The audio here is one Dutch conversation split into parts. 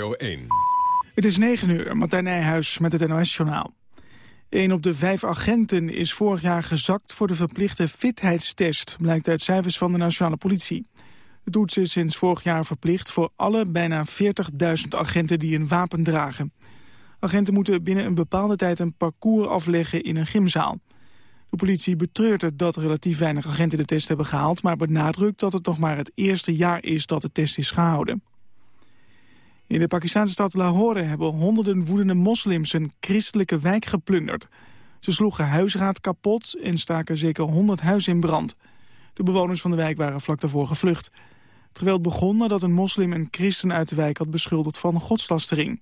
1. Het is 9 uur, Martijn Nijhuis met het NOS-journaal. Een op de vijf agenten is vorig jaar gezakt voor de verplichte fitheidstest... blijkt uit cijfers van de nationale politie. De toets is sinds vorig jaar verplicht voor alle bijna 40.000 agenten die een wapen dragen. Agenten moeten binnen een bepaalde tijd een parcours afleggen in een gymzaal. De politie betreurt het dat relatief weinig agenten de test hebben gehaald... maar benadrukt dat het nog maar het eerste jaar is dat de test is gehouden. In de Pakistanse stad Lahore hebben honderden woedende moslims een christelijke wijk geplunderd. Ze sloegen huisraad kapot en staken zeker 100 huizen in brand. De bewoners van de wijk waren vlak daarvoor gevlucht. Het geweld begon nadat een moslim een christen uit de wijk had beschuldigd van godslastering.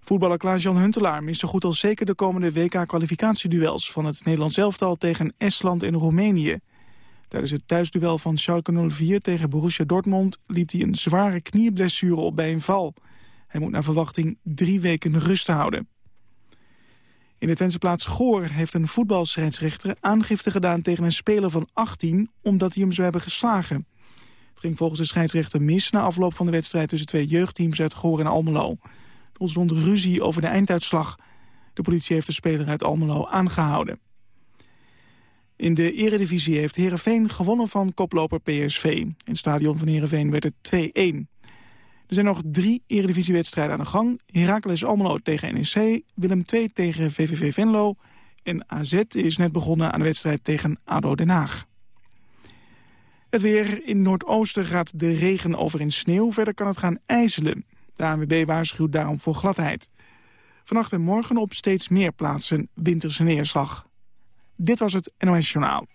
Voetballer Klaas-Jan Huntelaar mist zo goed als zeker de komende WK-kwalificatieduels... van het Nederlands elftal tegen Estland en Roemenië. Tijdens het thuisduel van Schalke 04 tegen Borussia Dortmund... liep hij een zware knieblessure op bij een val. Hij moet naar verwachting drie weken rust houden. In de Twentse plaats Goor heeft een voetbalscheidsrechter aangifte gedaan tegen een speler van 18... omdat hij hem zou hebben geslagen. Het ging volgens de scheidsrechter mis na afloop van de wedstrijd... tussen twee jeugdteams uit Goor en Almelo. Er ontstond ruzie over de einduitslag. De politie heeft de speler uit Almelo aangehouden. In de eredivisie heeft Heerenveen gewonnen van koploper PSV. In het stadion van Heerenveen werd het 2-1. Er zijn nog drie eredivisiewedstrijden aan de gang. Heracles Almelo tegen NEC, Willem II tegen VVV Venlo... en AZ is net begonnen aan de wedstrijd tegen ADO Den Haag. Het weer in Noordoosten gaat de regen over in sneeuw. Verder kan het gaan ijzelen. De ANWB waarschuwt daarom voor gladheid. Vannacht en morgen op steeds meer plaatsen winterse neerslag. Dit was het NOS Journaal.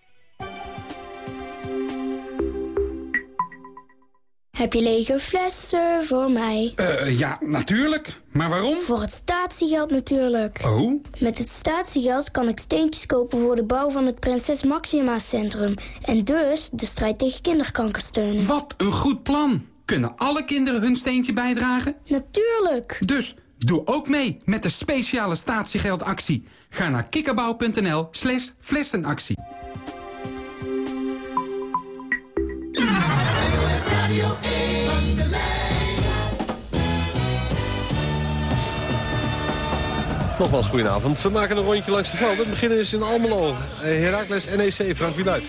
Heb je lege flessen voor mij? Uh, ja, natuurlijk. Maar waarom? Voor het statiegeld natuurlijk. Oh? Met het statiegeld kan ik steentjes kopen voor de bouw van het Prinses Maxima Centrum. En dus de strijd tegen kinderkanker steunen. Wat een goed plan. Kunnen alle kinderen hun steentje bijdragen? Natuurlijk. Dus doe ook mee met de speciale statiegeldactie. Ga naar kikkerbouw.nl slash flessenactie. Nogmaals, goedenavond. We maken een rondje langs de veld. Het beginnen is in Almelo. Eh, Heracles NEC, Frank Wieluid.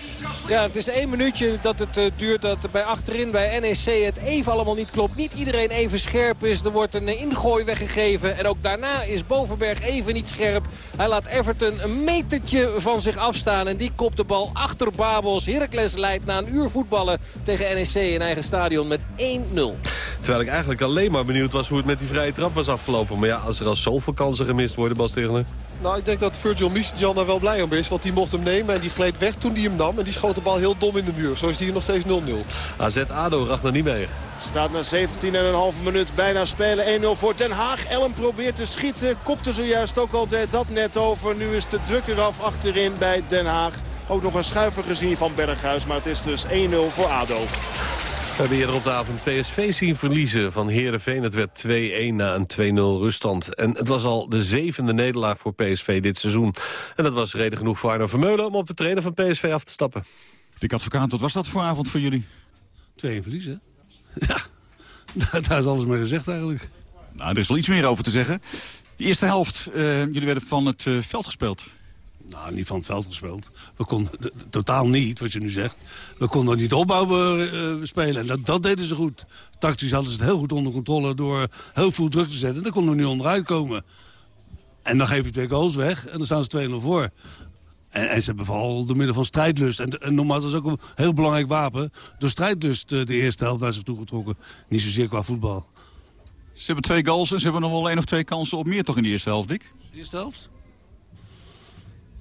Ja, het is één minuutje dat het uh, duurt dat bij achterin bij NEC het even allemaal niet klopt. Niet iedereen even scherp is. Er wordt een ingooi weggegeven. En ook daarna is Bovenberg even niet scherp. Hij laat Everton een metertje van zich afstaan. En die kopt de bal achter Babels. Heracles leidt na een uur voetballen tegen NEC in eigen stadion met 1-0. Terwijl ik eigenlijk alleen maar benieuwd was hoe het met die vrije trap was afgelopen. Maar ja, als er al zoveel kansen gemist worden, Bas Tegeler. Nou, ik denk dat Virgil Misjan daar wel blij om is. Want die mocht hem nemen en die gleed weg toen hij hem nam. En die schoot de bal heel dom in de muur. Zo is die hier nog steeds 0-0. AZ-ADO nog niet mee. Staat na 17,5 minuut bijna spelen. 1-0 voor Den Haag. Ellen probeert te schieten. Kopte zojuist ook al deed dat net over. Nu is de druk eraf achterin bij Den Haag. Ook nog een schuiver gezien van Berghuis. Maar het is dus 1-0 voor ADO. We hebben eerder op de avond PSV zien verliezen van Heerenveen. Het werd 2-1 na een 2-0 ruststand. En het was al de zevende nederlaag voor PSV dit seizoen. En dat was reden genoeg voor Arno Vermeulen om op de trainer van PSV af te stappen. Dick Advocaat, wat was dat voor avond voor jullie? 2-1 verliezen. Ja, daar is alles mee gezegd eigenlijk. Nou, er is wel iets meer over te zeggen. De eerste helft, uh, jullie werden van het uh, veld gespeeld. Nou, niet van het veld gespeeld. We konden totaal niet, wat je nu zegt. We konden niet opbouwen uh, spelen. En dat, dat, deden ze goed. Tactisch hadden ze het heel goed onder controle door heel veel druk te zetten. Daar konden we niet onderuit komen. En dan geef je twee goals weg en dan staan ze 2-0 voor. En, en, ze hebben vooral door middel van strijdlust. En, en nogmaals, dat is ook een heel belangrijk wapen. Door strijdlust uh, de eerste helft naar zich toegetrokken. Niet zozeer qua voetbal. Ze hebben twee goals en ze hebben nog wel één of twee kansen op meer toch in de eerste helft, Dick? De eerste helft?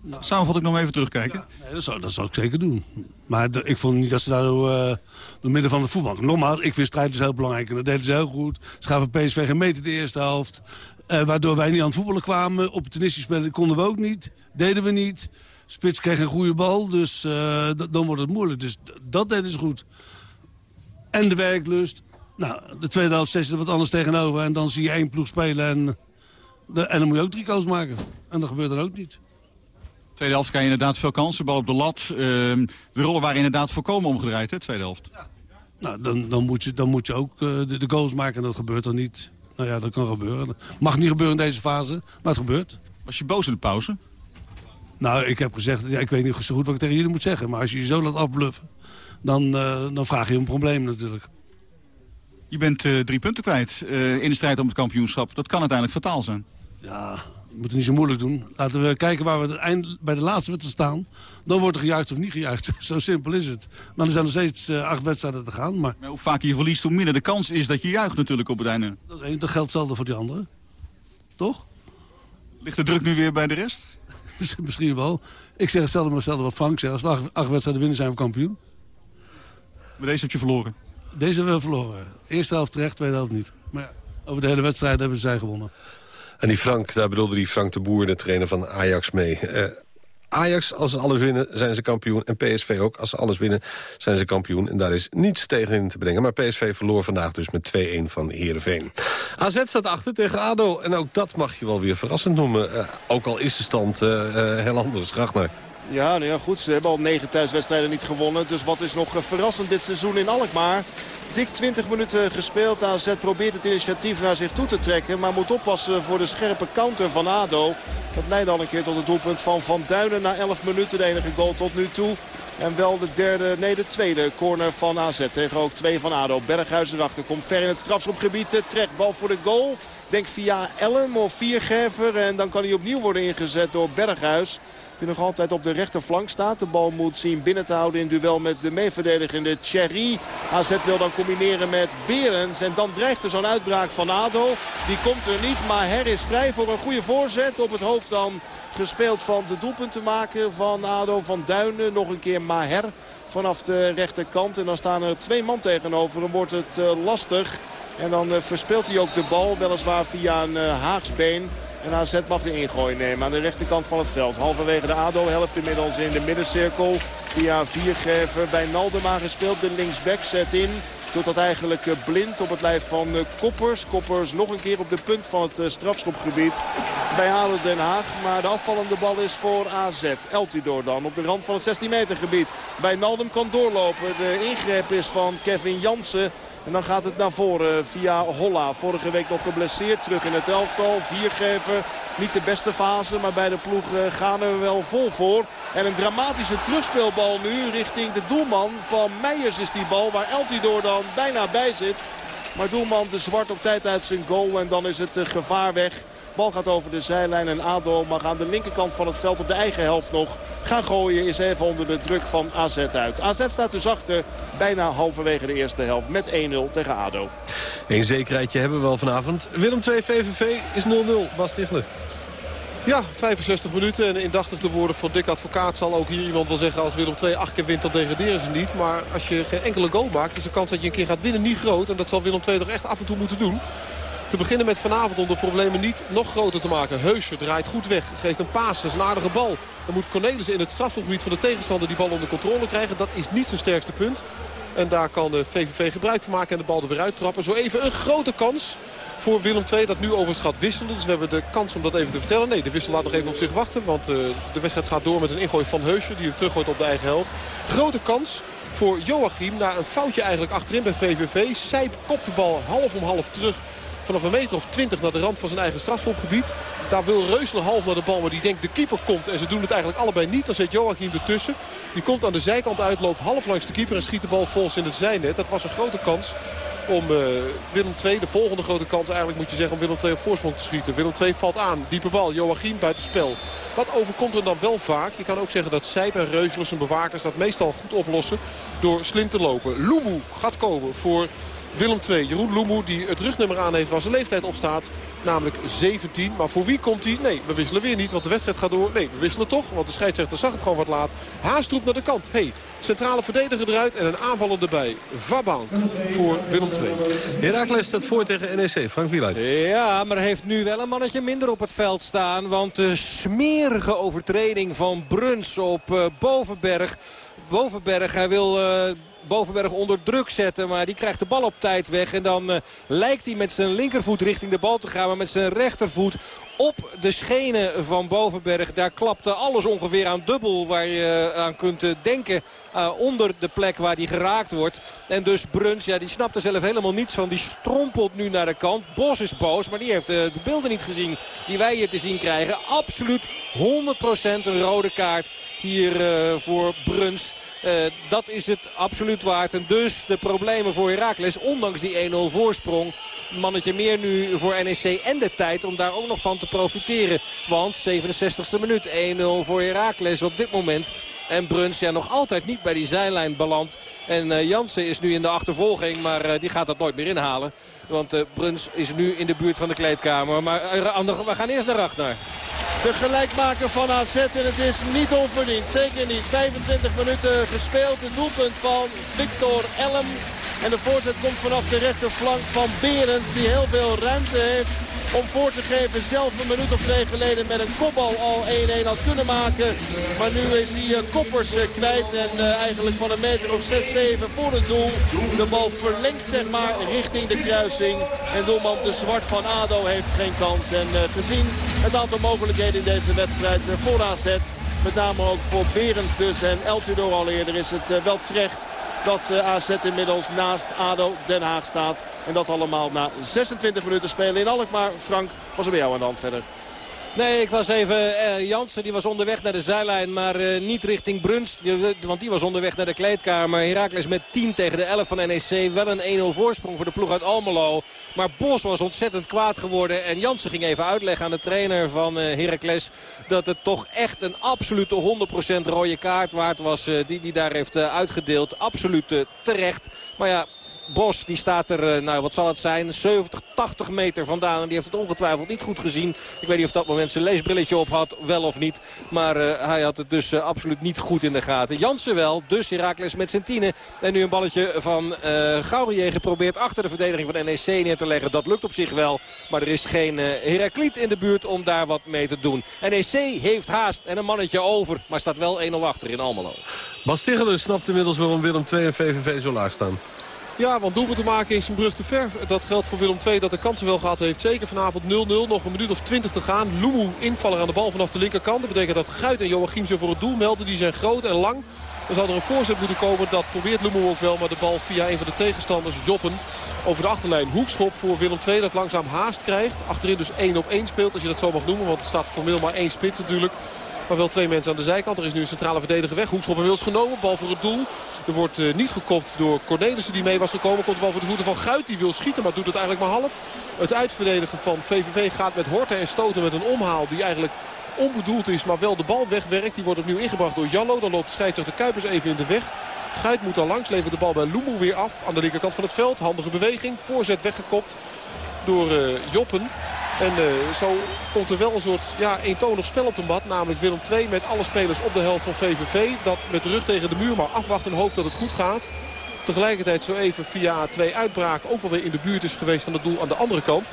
Nou, Samenvat ik nog even terugkijken? Nee, dat, zou, dat zou ik zeker doen. Maar de, ik vond niet dat ze daar uh, door midden van het voetbal... Nogmaals, ik vind strijd dus heel belangrijk. En dat deden ze heel goed. Ze gaven PSV geen meter de eerste helft. Uh, waardoor wij niet aan het voetballen kwamen. Opportunistisch spelen konden we ook niet. Deden we niet. Spits kreeg een goede bal, dus uh, dan wordt het moeilijk. Dus dat deden ze goed. En de werklust. Nou, de tweede helft er wat anders tegenover. En dan zie je één ploeg spelen en, de, en dan moet je ook drie goals maken. En dat gebeurt dan ook niet. Tweede helft krijg je inderdaad veel kansen. Bal op de lat. Uh, de rollen waren inderdaad volkomen omgedraaid, hè, tweede helft. Ja. Nou, dan, dan, moet, je, dan moet je ook uh, de, de, goals maken en dat gebeurt dan niet. Nou ja, dat kan gebeuren. Mag niet gebeuren in deze fase, maar het gebeurt. Was je boos in de pauze? Nou, ik heb gezegd, ja, ik weet niet zo goed wat ik tegen jullie moet zeggen. Maar als je je zo laat afbluffen, dan, uh, dan vraag je een probleem natuurlijk. Je bent uh, drie punten kwijt in de strijd om het kampioenschap. Dat kan uiteindelijk fataal zijn. Ja, we moeten niet zo moeilijk doen. Laten we kijken waar we eind, bij de laatste wedstrijd staan. Dan wordt er gejuicht of niet gejuicht. zo simpel is het. Dan zijn er steeds uh, acht wedstrijden te gaan. Maar... maar hoe vaker je verliest, hoe minder de kans is dat je juicht natuurlijk op het einde. Dat, is één, dat geldt hetzelfde voor die anderen. Toch? Ligt de druk nu weer bij de rest? Misschien wel. Ik zeg hetzelfde maar hetzelfde wat Frank zegt. Als we acht, acht wedstrijden winnen zijn we kampioen. Maar deze heb je verloren? Deze hebben we verloren. Eerste helft terecht, tweede helft niet. Maar ja, over de hele wedstrijd hebben zij gewonnen. En die Frank, daar bedoelde die Frank de Boer, de trainer van Ajax, mee. Uh, Ajax, als ze alles winnen, zijn ze kampioen. En PSV ook, als ze alles winnen, zijn ze kampioen. En daar is niets tegen in te brengen. Maar PSV verloor vandaag dus met 2-1 van Heerenveen. AZ staat achter tegen ADO. En ook dat mag je wel weer verrassend noemen. Uh, ook al is de stand uh, heel anders. Ragnar. Ja, nou ja, goed. Ze hebben al negen thuiswedstrijden niet gewonnen. Dus wat is nog verrassend dit seizoen in Alkmaar? Dik 20 minuten gespeeld. AZ probeert het initiatief naar zich toe te trekken. Maar moet oppassen voor de scherpe counter van ADO. Dat leidt al een keer tot het doelpunt van Van Duinen na 11 minuten. De enige goal tot nu toe. En wel de derde, nee de tweede corner van AZ tegen ook twee van ADO. Berghuis erachter komt ver in het strafschopgebied. Terecht bal voor de goal. Denk via Ellem of Viergever. En dan kan hij opnieuw worden ingezet door Berghuis. Die nog altijd op de rechterflank staat. De bal moet zien binnen te houden in duel met de meeverdedigende Thierry. AZ wil dan combineren met Berens. En dan dreigt er zo'n uitbraak van ADO. Die komt er niet, maar Her is vrij voor een goede voorzet. Op het hoofd dan gespeeld van de doelpunt te maken van ADO van Duinen. Nog een keer Maher vanaf de rechterkant. En dan staan er twee man tegenover. Dan wordt het uh, lastig. En dan uh, verspeelt hij ook de bal. Weliswaar via een uh, Haagsbeen. En AZ mag de ingooi nemen aan de rechterkant van het veld. Halverwege de ADO-helft inmiddels in de middencirkel. Via Viergever bij Naldema gespeeld. De linksback zet in. Doet dat eigenlijk blind op het lijf van Koppers. Koppers nog een keer op de punt van het strafschopgebied bij Halen Den Haag. Maar de afvallende bal is voor AZ. Eltidoor dan op de rand van het 16 meter gebied. Bij Naldem kan doorlopen. De ingreep is van Kevin Jansen. En dan gaat het naar voren via Holla. Vorige week nog geblesseerd. Terug in het elftal. Viergever. Niet de beste fase. Maar bij de ploeg gaan er wel vol voor. En een dramatische terugspeelbal nu richting de doelman van Meijers is die bal. Waar Eltidoor dan bijna bij zit. Maar doelman de zwart op tijd uit zijn goal. En dan is het gevaar weg. Bal gaat over de zijlijn en ADO mag aan de linkerkant van het veld op de eigen helft nog gaan gooien. Is even onder de druk van AZ uit. AZ staat dus achter bijna halverwege de eerste helft met 1-0 tegen ADO. Eén zekerheidje hebben we wel vanavond. Willem 2 VVV is 0-0. Bas Tichler. Ja, 65 minuten. En indachtig de woorden van Dick Advocaat zal ook hier iemand wel zeggen... als Willem 2 acht keer wint, dan degraderen ze niet. Maar als je geen enkele goal maakt, is de kans dat je een keer gaat winnen niet groot. En dat zal Willem 2 toch echt af en toe moeten doen. Te beginnen met vanavond om de problemen niet nog groter te maken. Heusje draait goed weg, geeft een paas, dat is een aardige bal. Dan moet Cornelissen in het strafgebied van de tegenstander die bal onder controle krijgen. Dat is niet zijn sterkste punt. En daar kan de VVV gebruik van maken en de bal er weer uittrappen. Zo even een grote kans voor Willem II dat nu overigens gaat wisselen. Dus we hebben de kans om dat even te vertellen. Nee, de wissel laat nog even op zich wachten. Want uh, de wedstrijd gaat door met een ingooi van Heusje. Die hem teruggooit op de eigen helft. Grote kans voor Joachim. Na een foutje eigenlijk achterin bij VVV. Sijp kopt de bal half om half terug vanaf een meter of 20 naar de rand van zijn eigen strafschopgebied. Daar wil Reusler half naar de bal, maar die denkt de keeper komt. En ze doen het eigenlijk allebei niet. Dan zet Joachim ertussen. Die komt aan de zijkant uit, loopt half langs de keeper en schiet de bal volgens in het zijnet. Dat was een grote kans om uh, Willem II, de volgende grote kans eigenlijk moet je zeggen om Willem II op voorsprong te schieten. Willem II valt aan, diepe bal, Joachim buiten spel. Dat overkomt er dan wel vaak. Je kan ook zeggen dat Sijp en Reusler zijn bewakers dat meestal goed oplossen door slim te lopen. Lumu gaat komen voor Willem II. Jeroen Loemoe die het rugnummer aan heeft waar zijn leeftijd op staat. Namelijk 17. Maar voor wie komt hij? Nee, we wisselen weer niet, want de wedstrijd gaat door. Nee, we wisselen toch, want de scheidsrechter zag het gewoon wat laat. Haastroep naar de kant. hey, centrale verdediger eruit en een aanvaller erbij. Vaban voor Willem II. Herakles staat voor tegen NEC. Frank Wieluid. Ja, maar heeft nu wel een mannetje minder op het veld staan. Want de smerige overtreding van Bruns op uh, Bovenberg. Bovenberg, hij wil... Uh, Bovenberg onder druk zetten. Maar die krijgt de bal op tijd weg. En dan uh, lijkt hij met zijn linkervoet richting de bal te gaan. Maar met zijn rechtervoet op de schenen van Bovenberg. Daar klapte alles ongeveer aan dubbel waar je aan kunt denken. Uh, onder de plek waar die geraakt wordt. En dus Bruns, ja, die snapt er zelf helemaal niets van. Die strompelt nu naar de kant. Bos is boos, maar die heeft de beelden niet gezien die wij hier te zien krijgen. Absoluut 100% een rode kaart hier uh, voor Bruns. Uh, dat is het absoluut waard. En dus de problemen voor Heracles, ondanks die 1-0 voorsprong. Mannetje meer nu voor NEC en de tijd om daar ook nog van te profiteren. Want 67e minuut 1-0 voor Heracles op dit moment. En Bruns ja, nog altijd niet bij die zijlijn beland. En uh, Jansen is nu in de achtervolging, maar uh, die gaat dat nooit meer inhalen. Want uh, Bruns is nu in de buurt van de kleedkamer. Maar we gaan eerst naar Ragnar. De gelijkmaker van AZ en het is niet onverdiend. Zeker niet. 25 minuten gespeeld. Het doelpunt van Victor Elm. En de voorzet komt vanaf de rechterflank van Berends. Die heel veel ruimte heeft om voor te geven. Zelf een minuut of twee geleden met een kopbal al 1-1 had kunnen maken. Maar nu is hij uh, koppers uh, kwijt. En uh, eigenlijk van een meter of 6-7 voor het doel. De bal verlengt zeg maar richting de kruising. En doelman de Zwart van ADO heeft geen kans. En gezien het aantal mogelijkheden in deze wedstrijd voor AZ. Met name ook voor Berends dus en El Tudor al eerder is het wel terecht dat uh, AZ inmiddels naast ADO Den Haag staat. En dat allemaal na 26 minuten spelen in Alkmaar. Frank, was er bij jou aan de hand verder? Nee, ik was even... Eh, Jansen die was onderweg naar de zijlijn, maar uh, niet richting Brunst. Want die was onderweg naar de kleedkamer. Heracles met 10 tegen de 11 van NEC. Wel een 1-0 voorsprong voor de ploeg uit Almelo. Maar Bos was ontzettend kwaad geworden. En Jansen ging even uitleggen aan de trainer van uh, Heracles... dat het toch echt een absolute 100% rode kaart waard was... Uh, die hij daar heeft uitgedeeld. Absoluut terecht. Maar ja, Bos die staat er, nou wat zal het zijn, 70, 80 meter vandaan. En die heeft het ongetwijfeld niet goed gezien. Ik weet niet of dat moment zijn leesbrilletje op had, wel of niet. Maar uh, hij had het dus uh, absoluut niet goed in de gaten. Jansen wel, dus Herakles met zijn tienen. En nu een balletje van uh, Gaurier geprobeerd achter de verdediging van NEC neer te leggen. Dat lukt op zich wel, maar er is geen Herakliet in de buurt om daar wat mee te doen. NEC heeft haast en een mannetje over, maar staat wel 1-0 achter in Almelo. Bas snapt inmiddels waarom Willem II en VVV zo laag staan. Ja, want doelpunt te maken is een brug te ver. Dat geldt voor Willem II dat de kansen wel gehad heeft. Zeker vanavond 0-0. Nog een minuut of 20 te gaan. Lumu invaller aan de bal vanaf de linkerkant. Dat betekent dat Guit en Joachim zich voor het doel melden. Die zijn groot en lang. Dan zal er een voorzet moeten komen. Dat probeert Lumu ook wel. Maar de bal via een van de tegenstanders, Joppen, over de achterlijn. Hoekschop voor Willem II dat langzaam haast krijgt. Achterin dus 1 op 1 speelt, als je dat zo mag noemen. Want er staat formeel maar één spits natuurlijk. Maar wel twee mensen aan de zijkant. Er is nu een centrale verdediger weg. Hoekschop inmiddels genomen. Bal voor het doel. Er wordt uh, niet gekopt door Cornelissen die mee was gekomen. Komt de bal voor de voeten van Guit. Die wil schieten maar doet het eigenlijk maar half. Het uitverdedigen van VVV gaat met horten en stoten met een omhaal die eigenlijk onbedoeld is. Maar wel de bal wegwerkt. Die wordt opnieuw ingebracht door Jallo. Dan loopt scheidsrechter Kuipers even in de weg. Guit moet dan langs. Levert de bal bij Lumu weer af. Aan de linkerkant van het veld. Handige beweging. Voorzet weggekopt door uh, Joppen. En uh, zo komt er wel een soort ja, eentonig spel op de mat. Namelijk Willem II met alle spelers op de helft van VVV. Dat met de rug tegen de muur maar afwacht en hoopt dat het goed gaat. Tegelijkertijd zo even via twee uitbraken ook wel weer in de buurt is geweest van het doel aan de andere kant.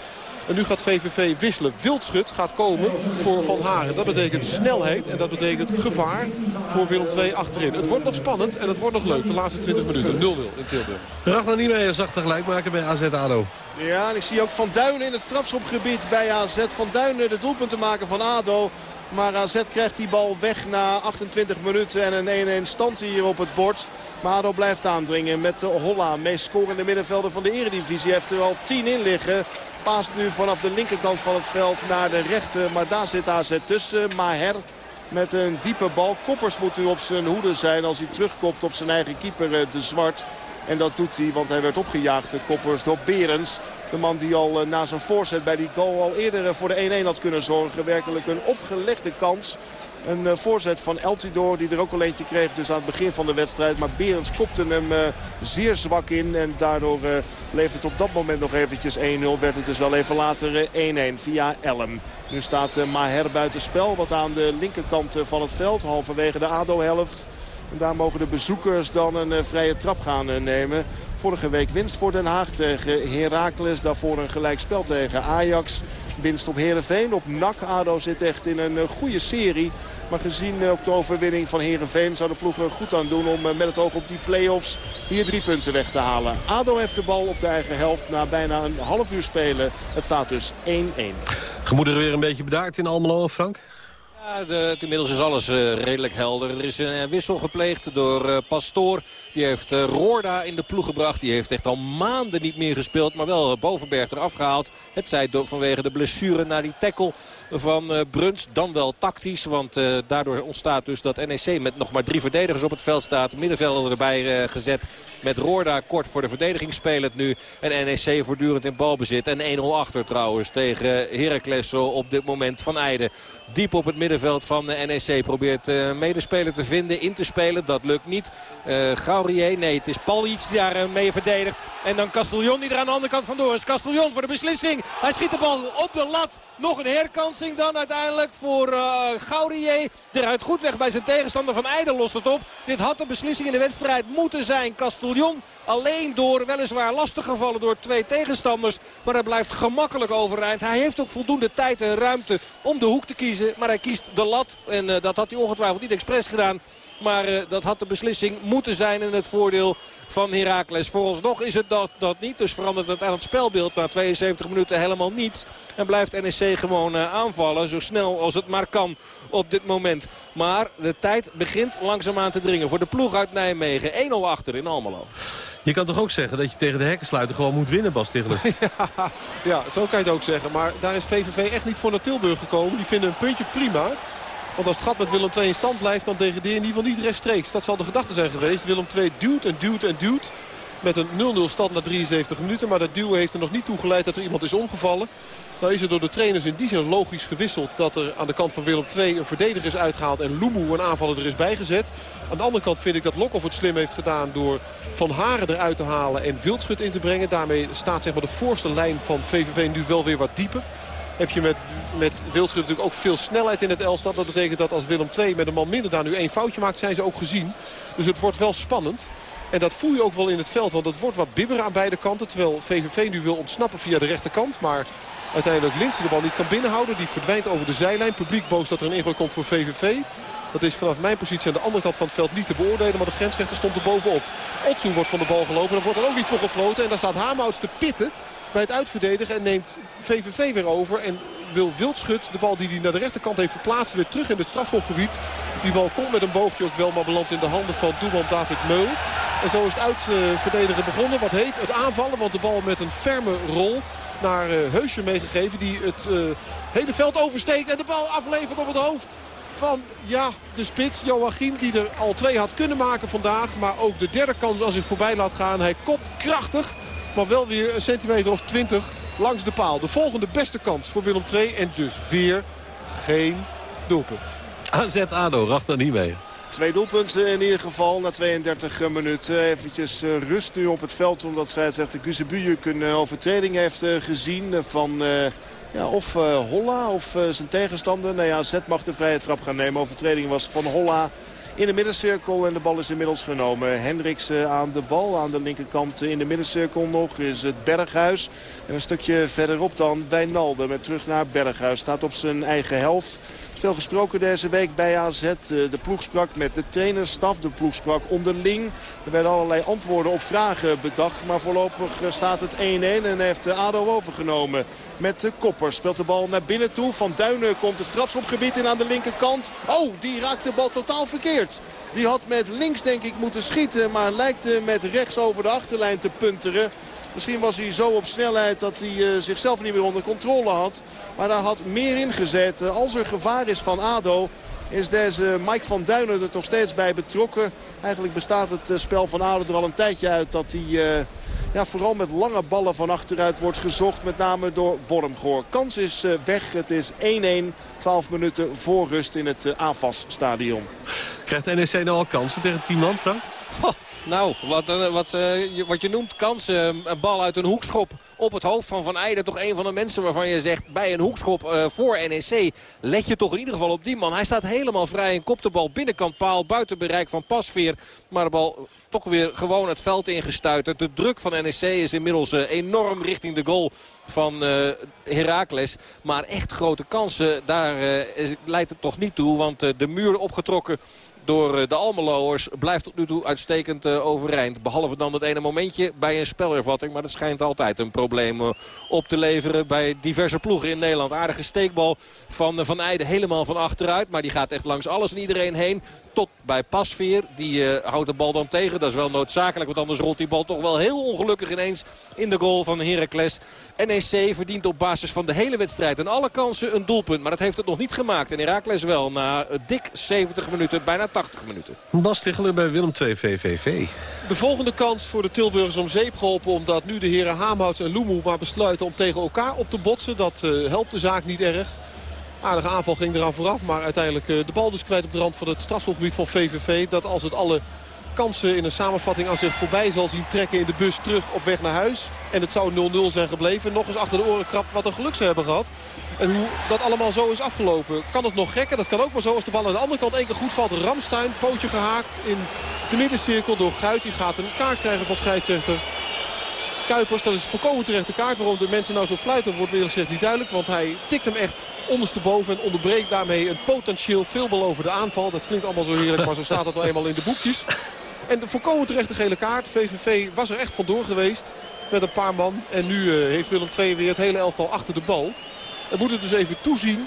En nu gaat VVV wisselen. Wildschut gaat komen voor Van Haren. Dat betekent snelheid en dat betekent gevaar voor Willem II achterin. Het wordt nog spannend en het wordt nog leuk. De laatste 20 minuten 0-0 in Tilburg. Ragnar Niemeyer zag gelijk maken bij AZ ADO. Ja, en ik zie ook Van Duinen in het strafschopgebied bij AZ. Van Duinen de doelpunten maken van ADO. Maar AZ krijgt die bal weg na 28 minuten en een 1-1 stand hier op het bord. Maar blijft aandringen met de Holla. Meest scorende middenvelder van de eredivisie. Heeft er al 10 in liggen. Paast nu vanaf de linkerkant van het veld naar de rechter. Maar daar zit AZ tussen. Maher met een diepe bal. Koppers moet nu op zijn hoede zijn als hij terugkomt op zijn eigen keeper De Zwart. En dat doet hij, want hij werd opgejaagd, Koppers, door Berens. De man die al eh, na zijn voorzet bij die goal al eerder eh, voor de 1-1 had kunnen zorgen. Werkelijk een opgelegde kans. Een uh, voorzet van Eltidoor die er ook al eentje kreeg dus aan het begin van de wedstrijd. Maar Berends kopte hem zeer zwak in. En daardoor uh, het op dat moment nog eventjes 1-0. Werd het dus wel even later 1-1 via Elm. Nu staat Maher buiten spel. Wat aan de linkerkant van het veld. Halverwege de ADO-helft. En daar mogen de bezoekers dan een vrije trap gaan nemen. Vorige week winst voor Den Haag tegen Heracles. Daarvoor een gelijkspel tegen Ajax. Winst op Herenveen. Op NAC. ADO zit echt in een goede serie. Maar gezien ook de overwinning van Herenveen zou de ploeg er goed aan doen om met het oog op die play-offs hier drie punten weg te halen. ADO heeft de bal op de eigen helft na bijna een half uur spelen. Het staat dus 1-1. Gemoederen weer een beetje bedaard in Almelo, Frank? De, inmiddels is alles uh, redelijk helder. Er is een wissel gepleegd door uh, Pastoor. Die heeft uh, Roorda in de ploeg gebracht. Die heeft echt al maanden niet meer gespeeld. Maar wel Bovenberg eraf gehaald. Het zij vanwege de blessure na die tackle van uh, Bruns. Dan wel tactisch. Want daardoor ontstaat dus dat NEC met nog maar drie verdedigers op het veld staat. Middenvelder erbij gezet. Met Roorda kort voor de verdediging spelend nu. En NEC voortdurend in balbezit. En 1-0 achter trouwens tegen Heracles op dit moment van Eijden. Diep op het middenveld van de NEC probeert medespeler te vinden, in te spelen. Dat lukt niet. Uh, Nee het is Paljic die daar mee verdedigt. En dan Castellon die er aan de andere kant vandoor is. Castellon voor de beslissing. Hij schiet de bal op de lat. Nog een herkansing dan uiteindelijk voor uh, Gaurier. Eruit goed weg bij zijn tegenstander Van Eijden lost het op. Dit had de beslissing in de wedstrijd moeten zijn. Castellon alleen door weliswaar lastig gevallen door twee tegenstanders. Maar hij blijft gemakkelijk overeind. Hij heeft ook voldoende tijd en ruimte om de hoek te kiezen. Maar hij kiest de lat. En uh, dat had hij ongetwijfeld niet expres gedaan. Maar uh, dat had de beslissing moeten zijn in het voordeel van Heracles. Vooralsnog is het dat, dat niet. Dus verandert het aan het spelbeeld na 72 minuten helemaal niets. En blijft NEC gewoon uh, aanvallen. Zo snel als het maar kan op dit moment. Maar de tijd begint langzaamaan te dringen voor de ploeg uit Nijmegen. 1-0 achter in Almelo. Je kan toch ook zeggen dat je tegen de hekkensluiter gewoon moet winnen, Bas Tichelen? ja, ja, zo kan je het ook zeggen. Maar daar is VVV echt niet voor naar Tilburg gekomen. Die vinden een puntje prima. Want als het gat met Willem II in stand blijft, dan degradeer je in ieder geval niet rechtstreeks. Dat zal de gedachte zijn geweest. Willem II duwt en duwt en duwt. Met een 0-0 stand na 73 minuten. Maar dat duwen heeft er nog niet toe geleid dat er iemand is omgevallen. Nou is er door de trainers in die zin logisch gewisseld dat er aan de kant van Willem II een verdediger is uitgehaald. En Lumu een aanvaller er is bijgezet. Aan de andere kant vind ik dat Lokhoff het slim heeft gedaan door Van Haren eruit te halen en Wildschut in te brengen. Daarmee staat zeg maar, de voorste lijn van VVV nu wel weer wat dieper heb je met, met natuurlijk ook veel snelheid in het elftal. Dat betekent dat als Willem II met een man minder daar nu één foutje maakt, zijn ze ook gezien. Dus het wordt wel spannend. En dat voel je ook wel in het veld, want het wordt wat bibber aan beide kanten. Terwijl VVV nu wil ontsnappen via de rechterkant. Maar uiteindelijk Linsen de bal niet kan binnenhouden. Die verdwijnt over de zijlijn. Publiek boos dat er een ingooi komt voor VVV. Dat is vanaf mijn positie aan de andere kant van het veld niet te beoordelen. Maar de grensrechter stond er bovenop. Otsu wordt van de bal gelopen. Daar wordt er ook niet voor gefloten. En daar staat Hamouts te pitten bij het uitverdedigen. En neemt VVV weer over. En wil Wildschut de bal die hij naar de rechterkant heeft verplaatst. Weer terug in het strafschopgebied. Die bal komt met een boogje ook wel. Maar belandt in de handen van doelman David Meul. En zo is het uitverdedigen begonnen. Wat heet het aanvallen. Want de bal met een ferme rol naar Heusje meegegeven. Die het hele veld oversteekt. En de bal aflevert op het hoofd van ja, de spits Joachim die er al twee had kunnen maken vandaag. Maar ook de derde kans als ik voorbij laat gaan. Hij kopt krachtig, maar wel weer een centimeter of twintig langs de paal. De volgende beste kans voor Willem II en dus weer geen doelpunt. AZ-ADO, Ragnar niet mee. Twee doelpunten in ieder geval na 32 minuten. Eventjes rust nu op het veld omdat scheidsrechter Guzebujuk een overtreding heeft gezien van... Ja, of uh, Holla of uh, zijn tegenstander. Nou ja, Zet mag de vrije trap gaan nemen. Overtreding was van Holla in de middencirkel. En de bal is inmiddels genomen. Hendricks uh, aan de bal. Aan de linkerkant in de middencirkel nog is het Berghuis. En een stukje verderop dan Wijnalde. Met terug naar Berghuis. Staat op zijn eigen helft. Veel gesproken deze week bij AZ. De ploeg sprak met de trainerstaf. De ploeg sprak onderling. Er werden allerlei antwoorden op vragen bedacht. Maar voorlopig staat het 1-1 en heeft ADO overgenomen. Met de kopper speelt de bal naar binnen toe. Van Duinen komt het strafschopgebied in aan de linkerkant. Oh, die raakt de bal totaal verkeerd. Die had met links denk ik moeten schieten. Maar lijkt met rechts over de achterlijn te punteren. Misschien was hij zo op snelheid dat hij uh, zichzelf niet meer onder controle had. Maar daar had meer in gezet. Uh, als er gevaar is van ADO is deze Mike van Duinen er toch steeds bij betrokken. Eigenlijk bestaat het uh, spel van ADO er al een tijdje uit dat hij... Ja, vooral met lange ballen van achteruit wordt gezocht. Met name door Wormgoor. Kans is weg. Het is 1-1. 12 minuten voor rust in het AFAS-stadion. Krijgt NEC nou al kansen tegen 10 man, Frank? Nou, wat, eh, wat, uh, wat je noemt kans. Uh, een bal uit een hoekschop op het hoofd van Van Eijden. Toch een van de mensen waarvan je zegt bij een hoekschop uh, voor NEC. Let je toch in ieder geval op die man. Hij staat helemaal vrij en kopt de bal binnenkant paal. Buiten bereik van Pasveer. Maar de bal toch weer gewoon het veld ingestuiterd. De druk van NEC is inmiddels enorm richting de goal van uh, Heracles. Maar echt grote kansen, daar leidt het toch niet toe. Want de muur opgetrokken door eh, de Almeloers blijft tot nu toe uitstekend eh, overeind. Behalve dan dat ene momentje bij een spelervatting. Maar dat schijnt altijd een probleem eh, op te leveren bij diverse ploegen in Nederland. Aardige steekbal van Van Eijden helemaal van achteruit. Maar die gaat echt langs alles en iedereen heen. Tot bij Pasveer. Die houdt de bal dan tegen. Dat is wel noodzakelijk. Want anders rolt die bal toch wel heel ongelukkig ineens in de goal van Heracles. NEC verdient op basis van de hele wedstrijd en alle kansen een doelpunt. Maar dat heeft het nog niet gemaakt. En Heracles wel na dik 70 minuten, bijna 80 minuten. Bas Tichelen bij Willem 2 VVV. De volgende kans voor de Tilburgers om zeep geholpen. Omdat nu de heren Haamhouts en Loemoe maar besluiten om tegen elkaar op te botsen. Dat uh, helpt de zaak niet erg. Aardige aanval ging eraan vooraf. Maar uiteindelijk uh, de bal dus kwijt op de rand van het strafschopgebied van VVV. Dat als het alle kansen in een samenvatting aan zich voorbij zal zien trekken in de bus terug op weg naar huis. En het zou 0-0 zijn gebleven. Nog eens achter de oren krapt wat een geluk ze hebben gehad. En hoe dat allemaal zo is afgelopen. Kan het nog gekker? Dat kan ook maar zo als de bal aan de andere kant één keer goed valt. Ramstein, pootje gehaakt in de middencirkel door Guit. Die gaat een kaart krijgen van scheidsrechter. Kuipers, dat is volkomen terechte kaart. Waarom de mensen nou zo fluiten wordt weer gezegd niet duidelijk. Want hij tikt hem echt ondersteboven en onderbreekt daarmee een potentieel veelbelovende aanval. Dat klinkt allemaal zo heerlijk, maar zo staat het nou eenmaal in de boekjes. En de volkomen terechte gele kaart. VVV was er echt vandoor geweest met een paar man. En nu uh, heeft Willem II weer het hele elftal achter de bal. We moeten dus even toezien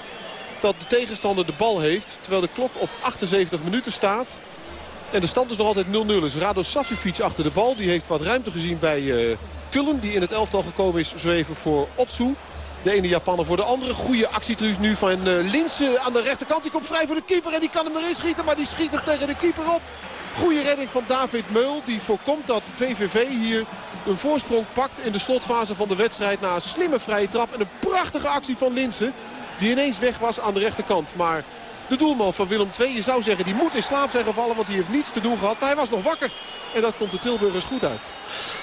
dat de tegenstander de bal heeft. Terwijl de klok op 78 minuten staat. En de stand is nog altijd 0-0. Dus Rado Safifiets achter de bal. Die heeft wat ruimte gezien bij uh, Kullen. Die in het elftal gekomen is zo even voor Otsu. De ene Japaner voor de andere. Goede actietruus nu van uh, aan de rechterkant. Die komt vrij voor de keeper en die kan hem erin schieten. Maar die schiet hem tegen de keeper op. Goede redding van David Meul. Die voorkomt dat VVV hier een voorsprong pakt in de slotfase van de wedstrijd. Na een slimme vrije trap en een prachtige actie van Linsen. Die ineens weg was aan de rechterkant. Maar de doelman van Willem II, je zou zeggen, die moet in slaap zijn gevallen. Want die heeft niets te doen gehad. Maar hij was nog wakker. En dat komt de Tilburgers goed uit.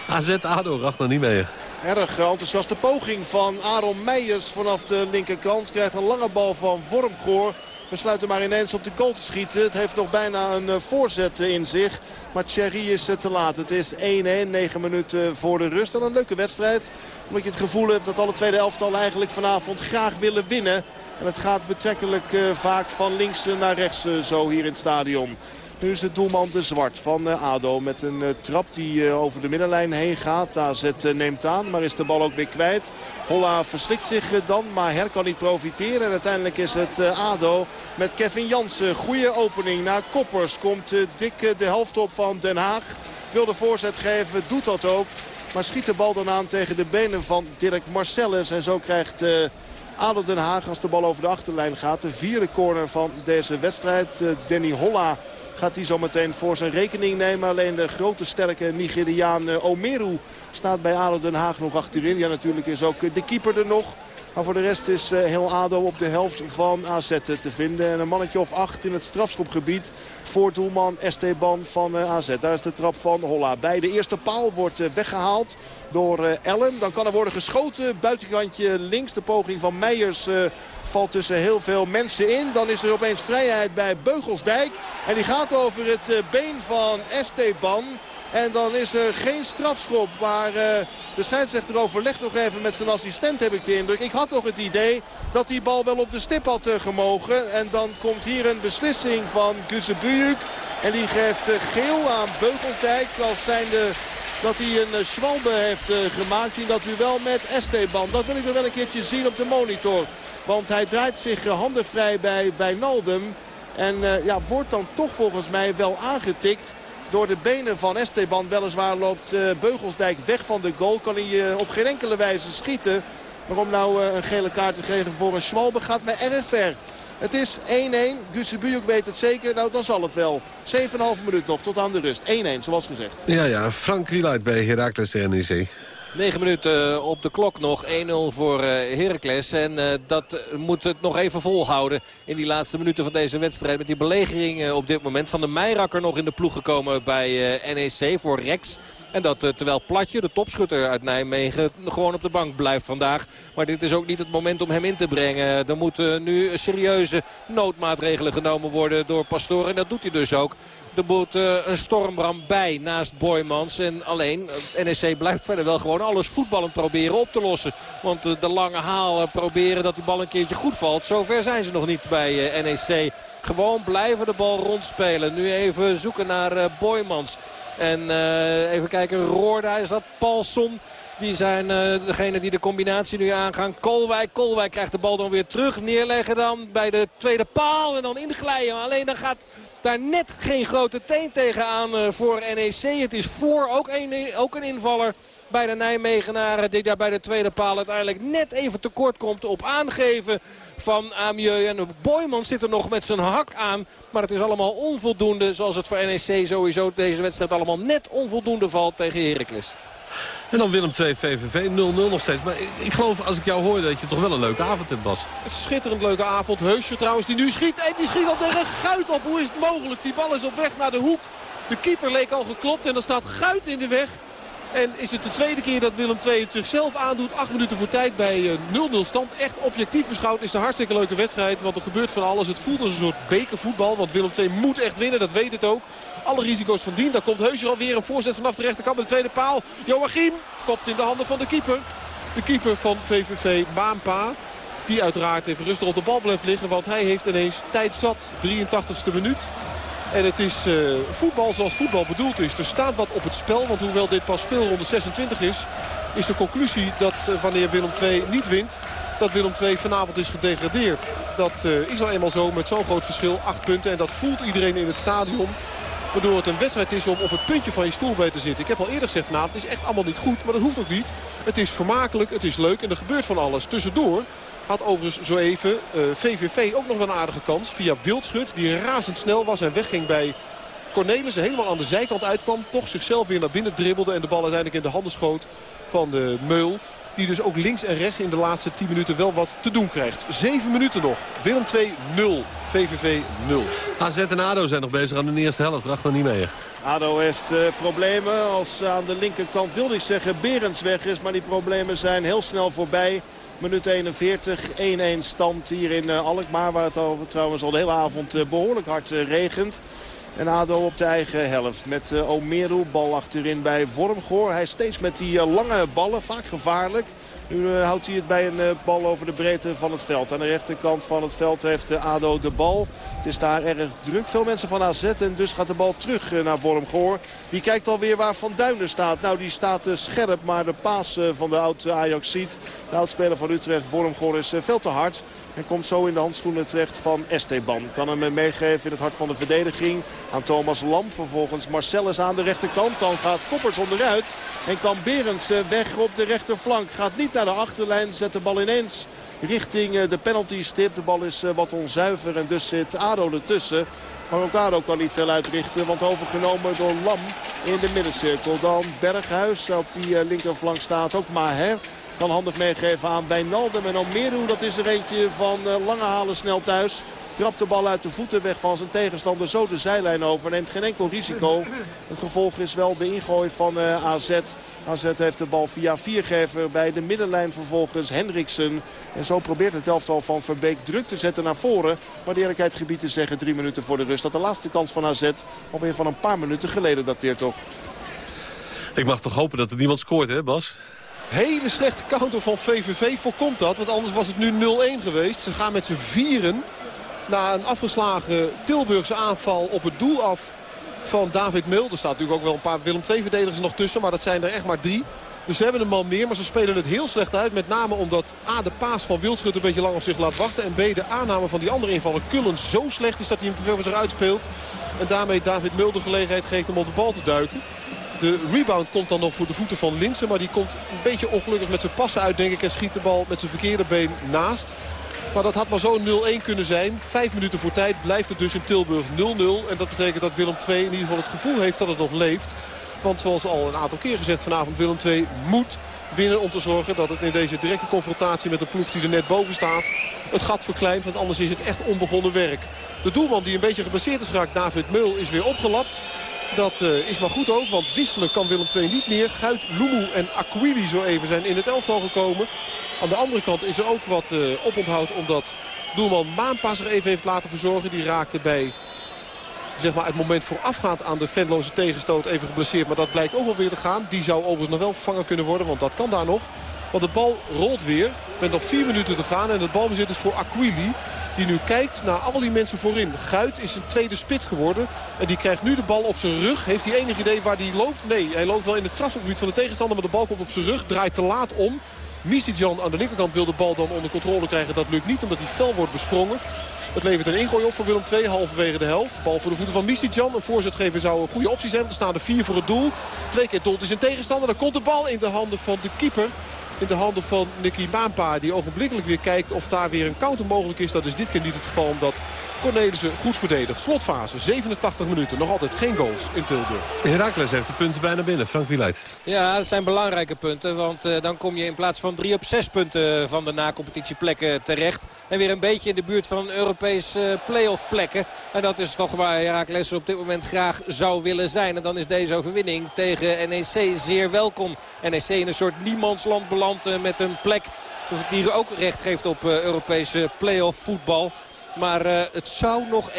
AZ-ADO, nog niet mee. Erg enthousiaste poging van Aaron Meijers vanaf de linkerkant. Krijgt een lange bal van Wormgoor. Besluit maar ineens op de goal te schieten. Het heeft nog bijna een eh, voorzet in zich. Maar Thierry is eh, te laat. Het is 1-1, 9 minuten voor de rust. En een leuke wedstrijd. Omdat je het gevoel hebt dat alle tweede elftal eigenlijk vanavond graag willen winnen. En het gaat betrekkelijk eh, vaak van links naar rechts zo hier in het stadion. Nu is het doelman de Zwart van uh, ADO met een uh, trap die uh, over de middenlijn heen gaat. AZ neemt aan, maar is de bal ook weer kwijt. Holla verslikt zich dan, maar Her kan niet profiteren. En uiteindelijk is het ADO met Kevin Jansen. Goede opening naar Koppers. Komt dik de helft op van Den Haag. Wil de voorzet geven, doet dat ook. Maar schiet de bal dan aan tegen de benen van Dirk Marcellus. En zo krijgt... ADO Den Haag als de bal over de achterlijn gaat. De vierde corner van deze wedstrijd. Danny Holla gaat hij zo meteen voor zijn rekening nemen. Alleen de grote sterke Nigeriaan eh, Omeru staat bij ADO Den Haag nog achterin. Ja, natuurlijk is ook de keeper er nog. Maar voor de rest is eh, heel ADO op de helft van AZ te vinden. En een mannetje of acht in het strafschopgebied voor doelman Esteban van eh, AZ. Daar is de trap van Holla. Bij de eerste paal wordt weggehaald door Ellen. Dan kan er worden geschoten. Buitenkantje links. De poging van Meijers valt tussen heel veel mensen in. Dan is er opeens vrijheid bij Beugelsdijk. En die gaat over het eh, been van Esteban. En dan is er geen strafschop. Maar uh, de scheidsrechter overlegt nog even met zijn assistent, heb ik de indruk. Ik had toch het idee dat die bal wel op de stip had uh, gemogen. En dan komt hier een beslissing van Guzebujuk. En die geeft uh, geel aan Beugelsdijk. Als zijnde dat hij een schwalbe heeft gemaakt in dat duel met Esteban. Dat wil ik nog wel een keertje zien op de monitor. Want hij draait zich handen vrij bij Wijnaldum. En ja, wordt dan toch volgens mij wel aangetikt door de benen van Esteban. Weliswaar loopt uh, Beugelsdijk weg van de goal. Kan hij uh, op geen enkele wijze schieten. Maar om nou een gele kaart te geven voor een Schwalbe gaat mij erg ver. Het is 1-1. Gusebujuk weet het zeker. Nou, dan zal het wel. 7,5 minuut nog tot aan de rust. 1-1, zoals gezegd. Ja, ja. Frank Wieluid bij Heracles NEC. 9 minuten op de klok nog. 1-0 voor Heracles. En dat moet het nog even volhouden in die laatste minuten van deze wedstrijd. Met die belegering op dit moment. Van de Meijrakker nog in de ploeg gekomen bij NEC voor Rex. En dat eh, terwijl Platje, de topschutter uit Nijmegen, gewoon op de bank blijft vandaag. Maar dit is ook niet het moment om hem in te brengen. Er moeten nu serieuze noodmaatregelen genomen worden door Pastoor. En dat doet hij dus ook. Er moet uh, een stormram bij naast Boymans. En alleen, uh, NEC blijft verder wel gewoon alles voetballend proberen op te lossen. Want uh, de lange haal proberen dat die bal een keertje goed valt. Zover zijn ze nog niet bij NEC. Gewoon blijven de bal rondspelen. Nu even zoeken naar Boymans. En even kijken, Roorda is dat, Paulson. Die zijn degene die de combinatie nu aangaan. Kolwijk, Kolwijk krijgt de bal dan weer terug. Neerleggen dan bij de tweede paal en dan inglijden. Alleen dan gaat daar net geen grote teen tegenaan uh, voor NEC. Het is voor ook een, ook een invaller bij de Nijmegenaren. Die daar bij de tweede paal uiteindelijk net even tekort komt op aangeven van Amieux. En Boyman zit er nog met zijn hak aan. Maar het is allemaal onvoldoende. Zoals het voor NEC sowieso deze wedstrijd allemaal net onvoldoende valt tegen Heracles. En dan Willem 2 VVV 0-0 nog steeds. Maar ik, geloof als ik jou hoor dat je toch wel een leuke avond hebt Bas. Schitterend leuke avond. Heusje trouwens die nu schiet. En die schiet al tegen Guit op. Hoe is het mogelijk? Die bal is op weg naar de hoek. De keeper leek al geklopt en dan staat Guit in de weg. En is het de tweede keer dat Willem II het zichzelf aandoet. Acht minuten voor tijd bij 0-0 eh, stand. Echt objectief beschouwd is een hartstikke leuke wedstrijd. Want er gebeurt van alles. Het voelt als een soort bekervoetbal. Want Willem II moet echt winnen. Dat weet het ook. Alle risico's van dien. Daar komt Heusje alweer een voorzet vanaf de rechterkant. Bij de tweede paal. Joachim kopt in de handen van de keeper. De keeper van VVV Maanpa. Die uiteraard even rustig op de bal blijft liggen. Want hij heeft ineens tijd zat. 83ste minuut. En het is uh, voetbal zoals voetbal bedoeld is. Er staat wat op het spel. Want hoewel dit pas speelronde 26 is... is de conclusie dat uh, wanneer Willem II niet wint... dat Willem II vanavond is gedegradeerd. Dat uh, is al eenmaal zo met zo'n groot verschil. Acht punten. En dat voelt iedereen in het stadion. Waardoor het een wedstrijd is om op het puntje van je stoel bij te zitten. Ik heb al eerder gezegd vanavond, het is echt allemaal niet goed. Maar dat hoeft ook niet. Het is vermakelijk, het is leuk en er gebeurt van alles. Tussendoor had overigens zo even uh, eh, VVV ook nog wel een aardige kans. Via Wildschut, die razendsnel was en wegging bij Cornelissen. Helemaal aan de zijkant uitkwam. Toch zichzelf weer naar binnen dribbelde. En de bal uiteindelijk in de handen schoot van de Meul. Die dus ook links en rechts in de laatste 10 minuten wel wat te doen krijgt. 7 minuten nog. Willem 2 0. VVV 0. AZ en ADO zijn nog bezig aan de eerste helft. Racht nog niet mee. ADO heeft uh, problemen. Als aan de linkerkant wilde ik zeggen Berends weg is. Maar die problemen zijn heel snel voorbij. Minuut 41, 1-1 stand hier in uh, Alkmaar. Waar het over, trouwens al de hele avond uh, behoorlijk hard regent. En ADO op de eigen helft met uh. Bal achterin bij Wormgoor. Hij steeds met die uh, lange ballen, vaak gevaarlijk. Nu uh, houdt hij het bij een bal over de breedte van het veld. Aan de rechterkant van het veld heeft ADO de bal. Het is daar erg druk. Veel mensen van AZ en dus gaat de bal terug naar Wormgoor. Die kijkt alweer waar Van Duinen staat. Nou, die staat scherp, maar de paas van de oud Ajax ziet. De oudspeler van Utrecht, Wormgoor, is veel te hard. En komt zo in de handschoenen terecht van Esteban. Kan hem meegeven in het hart van de verdediging aan Thomas Lam. Vervolgens Marcellus aan de rechterkant. Dan gaat Koppers onderuit. En kan Berends weg op de rechterflank. Gaat niet naar de achterlijn. Zet de bal ineens richting eh, de penalty stip. De bal is eh, wat onzuiver en dus zit ADO ertussen. Maar ook ADO kan niet veel uitrichten. Want overgenomen door Lam in de middencirkel. Dan Berghuis op die eh, linkerflank staat. Ook Maher kan handig meegeven aan Wijnaldum. En Almeru, dat is er eentje van lange halen snel thuis. Trapt de bal uit de voeten weg van zijn tegenstander. Zo de zijlijn over. Neemt geen enkel risico. Het gevolg is wel de ingooi van uh, AZ. AZ heeft de bal via viergever bij de middenlijn vervolgens Hendriksen. En zo probeert het elftal van Verbeek druk te zetten naar voren. Maar de eerlijkheid gebied te zeggen drie minuten voor de rust. Dat de laatste kans van AZ alweer van een paar minuten geleden dateert toch. Ik mag toch hopen dat er niemand scoort hè Bas? Hele slechte counter van VVV voorkomt dat. Want anders was het nu 0-1 geweest. Ze gaan met z'n vieren na een afgeslagen Tilburgse aanval op het doel af van David Mil. Er staat natuurlijk ook wel een paar Willem II-verdedigers nog tussen. Maar dat zijn er echt maar drie. Dus ze hebben een man meer, maar ze spelen het heel slecht uit. Met name omdat A, de paas van Wildschut een beetje lang op zich laat wachten. En B, de aanname van die andere invaller Kullen zo slecht is dat hij hem te veel van zich uitspeelt. En daarmee David Mul de gelegenheid geeft om op de bal te duiken. De rebound komt dan nog voor de voeten van Linsen. Maar die komt een beetje ongelukkig met zijn passen uit, denk ik. En schiet de bal met zijn verkeerde been naast. Maar dat had maar zo 0-1 kunnen zijn. Vijf minuten voor tijd blijft het dus in Tilburg 0-0. En dat betekent dat Willem II in ieder geval het gevoel heeft dat het nog leeft. Want zoals al een aantal keer gezegd vanavond, Willem II moet winnen om te zorgen dat het in deze directe confrontatie met de ploeg die er net boven staat het gat verkleint. Want anders is het echt onbegonnen werk. De doelman die een beetje geblesseerd is geraakt, David Meul, is weer opgelapt. Dat uh, is maar goed ook, want wisselen kan Willem II niet meer. Guit, Lumu en Aquili zo even zijn in het elftal gekomen. Aan de andere kant is er ook wat uh, oponthoud omdat doelman Maanpas er even heeft laten verzorgen. Die raakte bij zeg maar, het moment voorafgaand aan de fanloze tegenstoot even geblesseerd. Maar dat blijkt ook wel weer te gaan. Die zou overigens nog wel vervangen kunnen worden, want dat kan daar nog. Want de bal rolt weer. Met nog vier minuten te gaan. En het balbezit is voor Aquili. Die nu kijkt naar al die mensen voorin. Guit is een tweede spits geworden. En die krijgt nu de bal op zijn rug. Heeft hij enig idee waar hij loopt? Nee, hij loopt wel in het strafgebied van de tegenstander. Maar de bal komt op zijn rug. Draait te laat om. Misijan aan de linkerkant wil de bal dan onder controle krijgen. Dat lukt niet omdat hij fel wordt besprongen. Het levert een ingooi op voor Willem II, halverwege de helft. Bal voor de voeten van Misijan. Een voorzetgever zou een goede optie zijn. Er staan er vier voor het doel. Twee keer doelt is een tegenstander. Dan komt de bal in de handen van de keeper in de handen van Nicky Maanpa. Die ogenblikkelijk weer kijkt of daar weer een counter mogelijk is. Dat is dit keer niet het geval omdat Cornelissen goed verdedigt. Slotfase, 87 minuten. Nog altijd geen goals in Tilburg. Herakles heeft de punten bijna binnen. Frank Wieluid. Ja, dat zijn belangrijke punten. Want uh, dan kom je in plaats van drie op zes punten van de na-competitieplekken terecht. En weer een beetje in de buurt van een Europees uh, play-off plekken. En dat is toch waar Herakles op dit moment graag zou willen zijn. En dan is deze overwinning tegen NEC zeer welkom. NEC in een soort niemandsland beland uh, met een plek die ook recht geeft op Europese play-off voetbal. Maar uh, het zou nog 1-1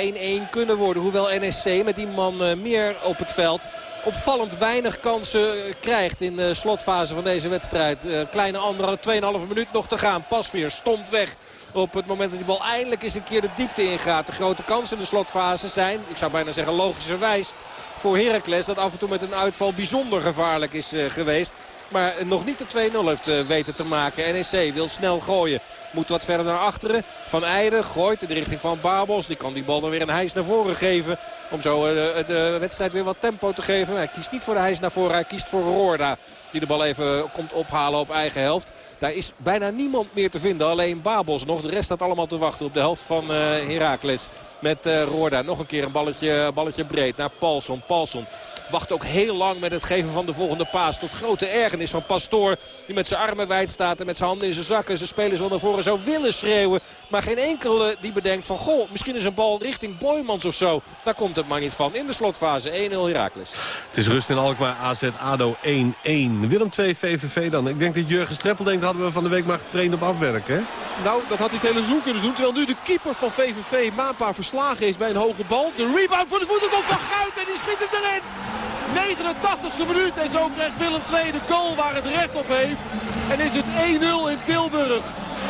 kunnen worden. Hoewel NSC met die man meer op het veld opvallend weinig kansen eh, krijgt in de slotfase van deze wedstrijd. Kleine andere 2,5 minuut nog te gaan. Pasveer stond weg op het moment dat die bal eindelijk eens een keer de diepte ingaat. De grote kansen in de slotfase zijn, ik zou bijna zeggen logischerwijs, voor Heracles. Dat af en toe met een uitval bijzonder gevaarlijk is geweest. Maar nog niet de 2-0 heeft uh, weten te maken. NEC wil snel gooien. Moet wat verder naar achteren. Van Eijden gooit in de richting van Babels. Die kan die bal dan weer een hijs naar voren geven. Om zo uh, de wedstrijd weer wat tempo te geven. Hij kiest niet voor de hijs naar voren. Hij kiest voor Roorda. Die de bal even komt ophalen op eigen helft. Daar is bijna niemand meer te vinden. Alleen Babels nog. De rest staat allemaal te wachten op de helft van uh, Heracles. Met Roorda. Nog een keer een balletje, balletje breed naar Paulson. Paulson wacht ook heel lang met het geven van de volgende paas. Tot grote ergernis van Pastoor. Die met zijn armen wijd staat en met zijn handen in zijn zakken. Zijn spelers wel naar voren zou willen schreeuwen. Maar geen enkele die bedenkt van... Goh, misschien is een bal richting Boymans of zo. Daar komt het maar niet van. In de slotfase 1-0 Herakles. Het is rust in Alkmaar AZ ADO 1-1. Willem 2 VVV dan. Ik denk dat Jurgen Streppel denkt... hadden we van de week maar getraind op afwerken. Hè? Nou, dat had hij Telezoen kunnen doen. Terwijl nu de keeper van VVV Maanpa verslagen is bij een hoge bal. De rebound voor de voeten komt van Guit en die schiet hem erin. 89e minuut en zo krijgt Willem II de goal waar het recht op heeft. En is het 1-0 in Tilburg.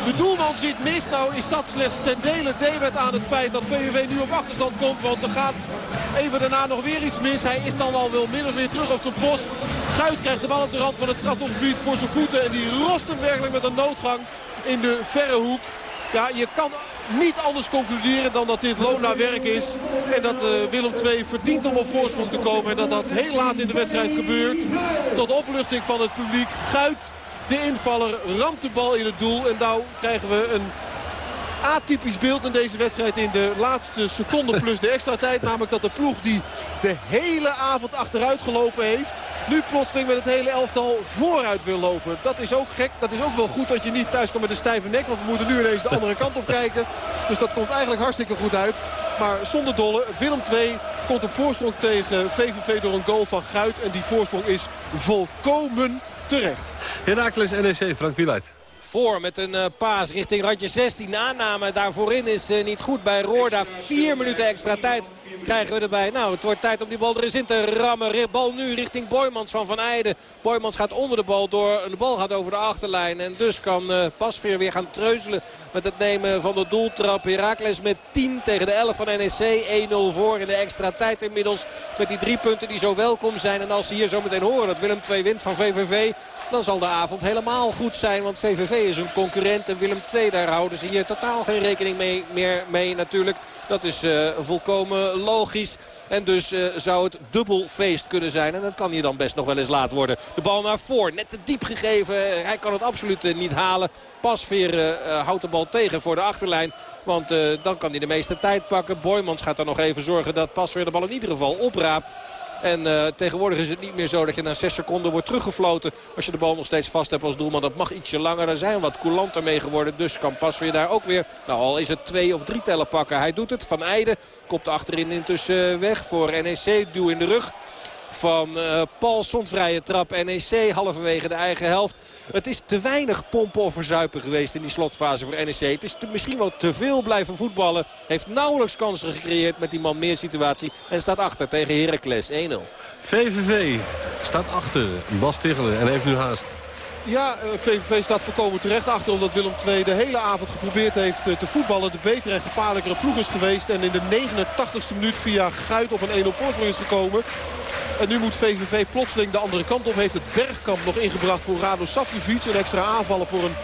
De doelman zit mis. Nou is dat slechts ten dele debet aan het feit dat VVV nu op achterstand komt. Want er gaat even daarna nog weer iets mis. Hij is dan al wel min of meer terug op zijn post. Guit krijgt de bal op de rand van het strafhofgebied voor zijn voeten. En die rost hem werkelijk met een noodgang in de verre hoek. Ja, je kan niet anders concluderen dan dat dit loon naar werk is. En dat uh, Willem II verdient om op voorsprong te komen. En dat dat heel laat in de wedstrijd gebeurt. Tot opluchting van het publiek. Guit, de invaller, ramt de bal in het doel. En nou krijgen we een atypisch beeld in deze wedstrijd in de laatste seconde plus de extra tijd. Namelijk dat de ploeg die de hele avond achteruit gelopen heeft... nu plotseling met het hele elftal vooruit wil lopen. Dat is ook gek. Dat is ook wel goed dat je niet thuis komt met een stijve nek. Want we moeten nu ineens de andere kant op kijken. Dus dat komt eigenlijk hartstikke goed uit. Maar zonder dolle, Willem II komt op voorsprong tegen VVV door een goal van Guit. En die voorsprong is volkomen terecht. Herakles NEC, Frank Wieluid voor met een uh, paas richting randje 16. De aanname daarvoorin is uh, niet goed bij Roorda. Vier minuten extra tijd krijgen we erbij. Nou, het wordt tijd om die bal er eens in te rammen. Bal nu richting Boymans van Van Eijden. Boymans gaat onder de bal door. De bal gaat over de achterlijn. En dus kan uh, Pasveer weer gaan treuzelen met het nemen van de doeltrap. Herakles met 10 tegen de 11 van NEC. 1-0 voor in de extra tijd inmiddels. Met die drie punten die zo welkom zijn. En als ze hier zo meteen horen dat Willem 2 wint van VVV dan zal de avond helemaal goed zijn. Want VVV is een concurrent en Willem II, daar houden ze hier totaal geen rekening mee, meer mee natuurlijk. Dat is uh, volkomen logisch. En dus uh, zou het dubbel feest kunnen zijn. En dat kan hier dan best nog wel eens laat worden. De bal naar voor. Net te diep gegeven. Hij kan het absoluut niet halen. Pasveer houdt de bal tegen voor de achterlijn. Want dan kan hij de meeste tijd pakken. Boymans gaat er nog even zorgen dat Pasveer de bal in ieder geval opraapt. En uh, tegenwoordig is het niet meer zo dat je na 6 seconden wordt teruggefloten. Als je de bal nog steeds vast hebt als doelman. Dat mag ietsje langer. Er zijn wat coulanter mee geworden. Dus kan pas weer daar ook weer. Nou al is het twee of drie tellen pakken. Hij doet het. Van Eijden kopt achterin intussen weg voor NEC. Duw in de rug van uh, Paul vrije trap. NEC halverwege de eigen helft. Het is te weinig pompen of verzuipen geweest in die slotfase voor NEC. Het is misschien wel te veel blijven voetballen. Heeft nauwelijks kansen gecreëerd met die man meer situatie. En staat achter tegen Heracles 1-0. VVV staat achter. Bas Tichelen en heeft nu haast. Ja, VVV eh, staat voorkomen terecht achter omdat Willem II de hele avond geprobeerd heeft eh, te voetballen. De betere en gevaarlijkere ploeg is geweest. En in de 89ste minuut via Guit op een 1-0 voorsprong is gekomen. En nu moet VVV plotseling de andere kant op. Heeft het Bergkamp nog ingebracht voor Rado Savjevic. Een extra aanvallen voor een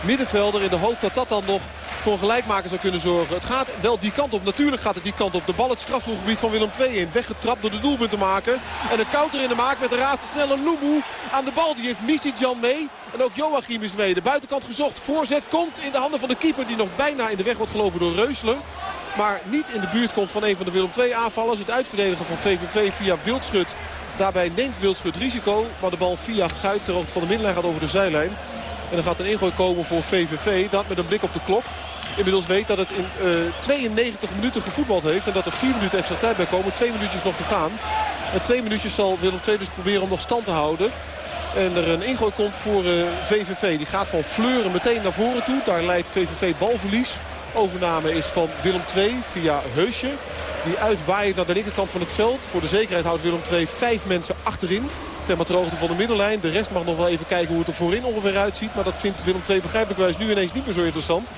middenvelder. In de hoop dat dat dan nog voor een gelijkmaker zou kunnen zorgen. Het gaat wel die kant op. Natuurlijk gaat het die kant op. De bal het strafvoergebied van Willem II in. Weggetrapt door de doelpunt te maken. En een counter in de maak met de snelle Lumu aan de bal. Die heeft Missy Jan mee. En ook Joachim is mee. De buitenkant gezocht. Voorzet komt in de handen van de keeper. Die nog bijna in de weg wordt gelopen door Reusler. Maar niet in de buurt komt van een van de Willem II aanvallers. Het uitverdedigen van VVV via Wildschut. Daarbij neemt Wildschut risico. Maar de bal via Guit van de middenlijn gaat over de zijlijn. En dan gaat een ingooi komen voor VVV. Dat met een blik op de klok. Inmiddels weet dat het in 92 eh, minuten gevoetbald heeft. En dat er 4 minuten extra tijd bij komen. Twee minuutjes nog te gaan. En twee minuutjes zal Willem II dus proberen om nog stand te houden. En er een ingooi komt voor VVV. Eh, Die gaat van Fleuren meteen naar voren toe. Daar leidt VVV balverlies. Overname is van Willem II via Heusje. Die uitwaait naar de linkerkant van het veld. Voor de zekerheid houdt Willem II vijf mensen achterin. Zeg maar ter hoogte van de middenlijn. De rest mag nog wel even kijken hoe het er voorin ongeveer uitziet. Maar dat vindt Willem II begrijpelijkwijs nu ineens niet meer zo interessant.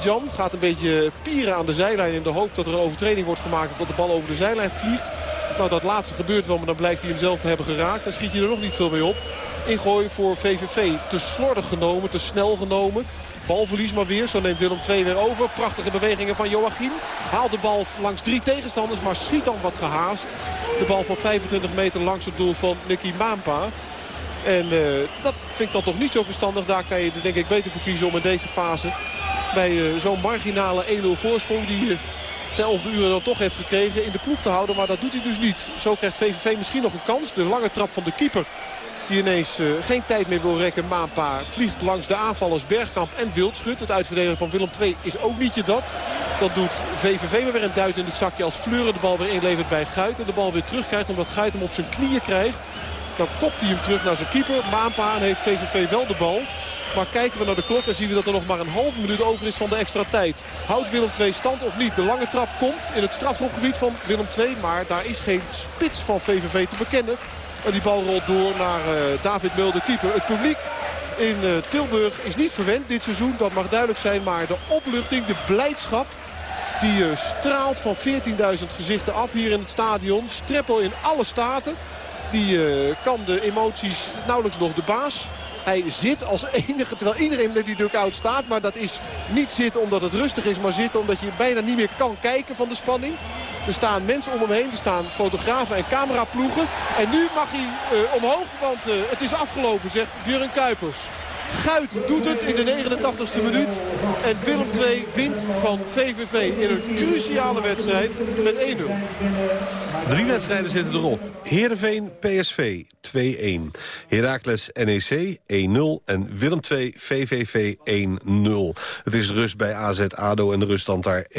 Jan gaat een beetje pieren aan de zijlijn in de hoop dat er een overtreding wordt gemaakt. Of dat de bal over de zijlijn vliegt. Nou, dat laatste gebeurt wel, maar dan blijkt hij hem zelf te hebben geraakt. Dan schiet je er nog niet veel mee op. Ingooi voor VVV. Te slordig genomen, te snel genomen. Balverlies maar weer. Zo neemt Willem II weer over. Prachtige bewegingen van Joachim. Haalt de bal langs drie tegenstanders. Maar schiet dan wat gehaast. De bal van 25 meter langs het doel van Nicky Maampa. En uh, dat vind ik dan toch niet zo verstandig. Daar kan je er denk ik beter voor kiezen om in deze fase... bij uh, zo'n marginale 1-0 voorsprong die je 11 uur dan toch heeft gekregen in de ploeg te houden. Maar dat doet hij dus niet. Zo krijgt VVV misschien nog een kans. De lange trap van de keeper die ineens uh, geen tijd meer wil rekken. Maanpa vliegt langs de aanvallers Bergkamp en Wildschut. Het uitverdedigen van Willem II is ook niet je dat. Dat doet VVV weer een duit in het zakje als Fleuren de bal weer inlevert bij Guit. En de bal weer terugkrijgt omdat Guit hem op zijn knieën krijgt. Dan kopt hij hem terug naar zijn keeper. Maanpa en heeft VVV wel de bal. Maar kijken we naar de klok en zien we dat er nog maar een halve minuut over is van de extra tijd. Houdt Willem II stand of niet? De lange trap komt in het strafschopgebied van Willem II. Maar daar is geen spits van VVV te bekennen. En die bal rolt door naar uh, David Mulder, keeper. Het publiek in uh, Tilburg is niet verwend dit seizoen. Dat mag duidelijk zijn. Maar de opluchting, de blijdschap... die uh, straalt van 14.000 gezichten af hier in het stadion. Streppel in alle staten. Die kan de emoties nauwelijks nog de baas. Hij zit als enige, terwijl iedereen met die dugout staat. Maar dat is niet zitten omdat het rustig is, maar zitten omdat je bijna niet meer kan kijken van de spanning. Er staan mensen om hem heen, er staan fotografen en cameraploegen. En nu mag hij uh, omhoog, want uh, het is afgelopen, zegt Björn Kuipers. Guit doet het in de 89ste minuut. En Willem II wint van VVV in een cruciale wedstrijd met 1-0. Drie wedstrijden zitten erop. Heerenveen PSV 2-1. Heracles NEC 1-0. En Willem II VVV 1-0. Het is rust bij AZ ADO en de ruststand daar 1-1.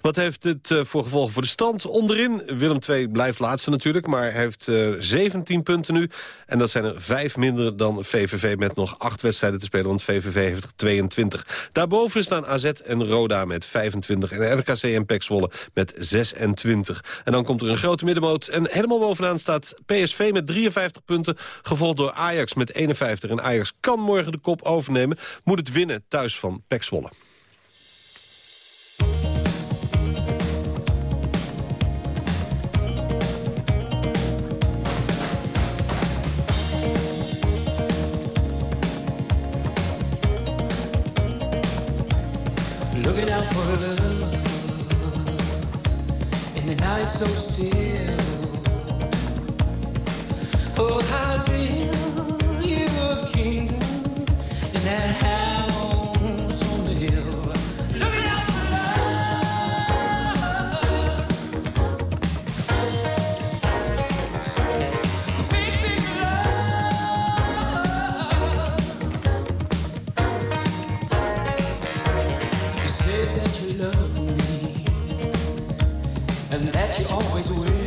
Wat heeft dit uh, voor gevolgen voor de stand? Onderin, Willem II blijft laatste natuurlijk, maar heeft uh, eh, 17 punten nu. En dat zijn er vijf minder dan VVV met nog acht wedstrijden te spelen, want VVV heeft er 22. Daarboven staan AZ en Roda met 25 en RKC en Zwolle met 26. En dan komt er een grote middenmoot en helemaal bovenaan staat PSV met 53 punten, gevolgd door Ajax met 51. En Ajax kan morgen de kop overnemen, moet het winnen thuis van PEC Zwolle. For love in the night so still. Oh, how build and that you always will.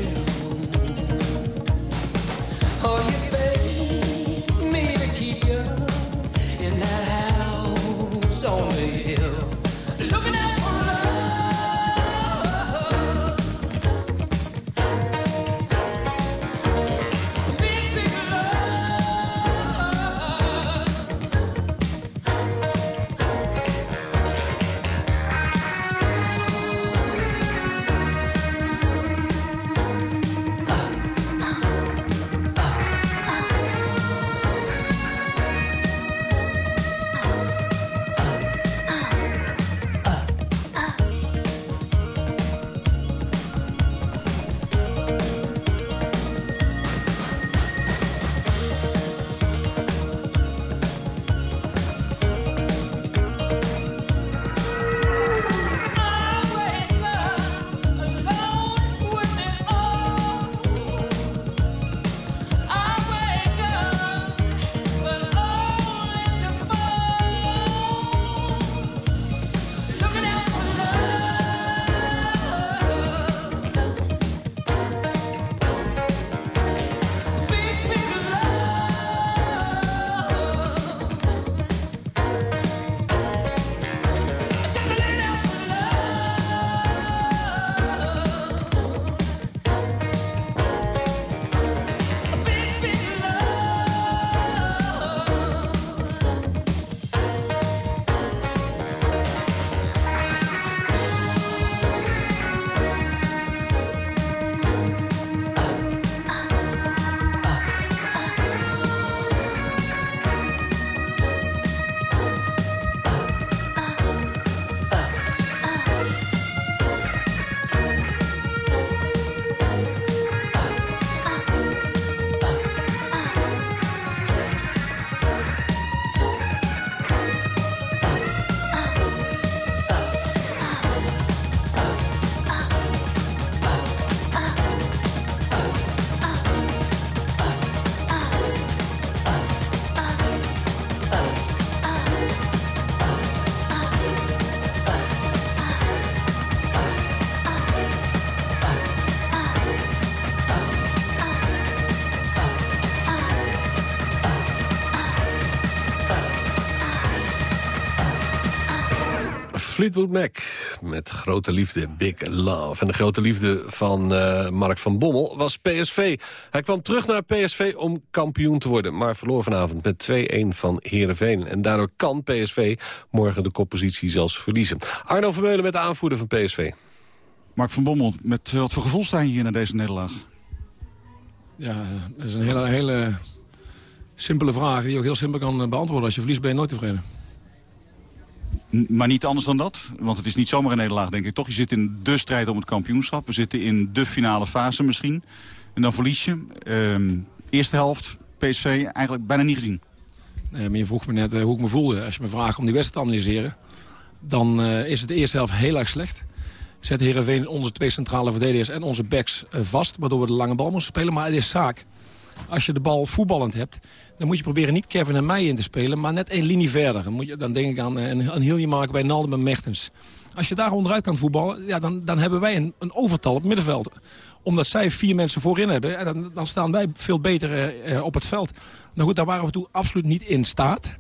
Fleetwood Mac met grote liefde, Big Love. En de grote liefde van eh, Mark van Bommel was PSV. Hij kwam terug naar PSV om kampioen te worden... maar verloor vanavond met 2-1 van Heerenveen. En daardoor kan PSV morgen de koppositie zelfs verliezen. Arno Vermeulen met de aanvoerder van PSV. Mark van Bommel, met wat voor gevoel sta je hier naar deze nederlaag? Ja, dat is een hele, hele simpele vraag die je ook heel simpel kan eh, beantwoorden. Als je verliest ben je nooit tevreden. Maar niet anders dan dat, want het is niet zomaar een nederlaag, denk ik. Toch, je zit in de strijd om het kampioenschap. We zitten in de finale fase misschien. En dan verlies je. Ehm, eerste helft, PSV, eigenlijk bijna niet gezien. Nee, je vroeg me net eh, hoe ik me voelde. Als je me vraagt om die wedstrijd te analyseren... dan eh, is het de eerste helft heel erg slecht. Zet Heerenveen onze twee centrale verdedigers en onze backs eh, vast... waardoor we de lange bal moesten spelen. Maar het is zaak. Als je de bal voetballend hebt... dan moet je proberen niet Kevin en mij in te spelen... maar net één linie verder. Dan, moet je, dan denk ik aan, eh, aan Hilje maken bij Naldum en Mertens. Als je daar onderuit kan voetballen... Ja, dan, dan hebben wij een, een overtal op het middenveld omdat zij vier mensen voorin hebben. En dan, dan staan wij veel beter eh, eh, op het veld. Nou goed, daar waren we toen absoluut niet in staat.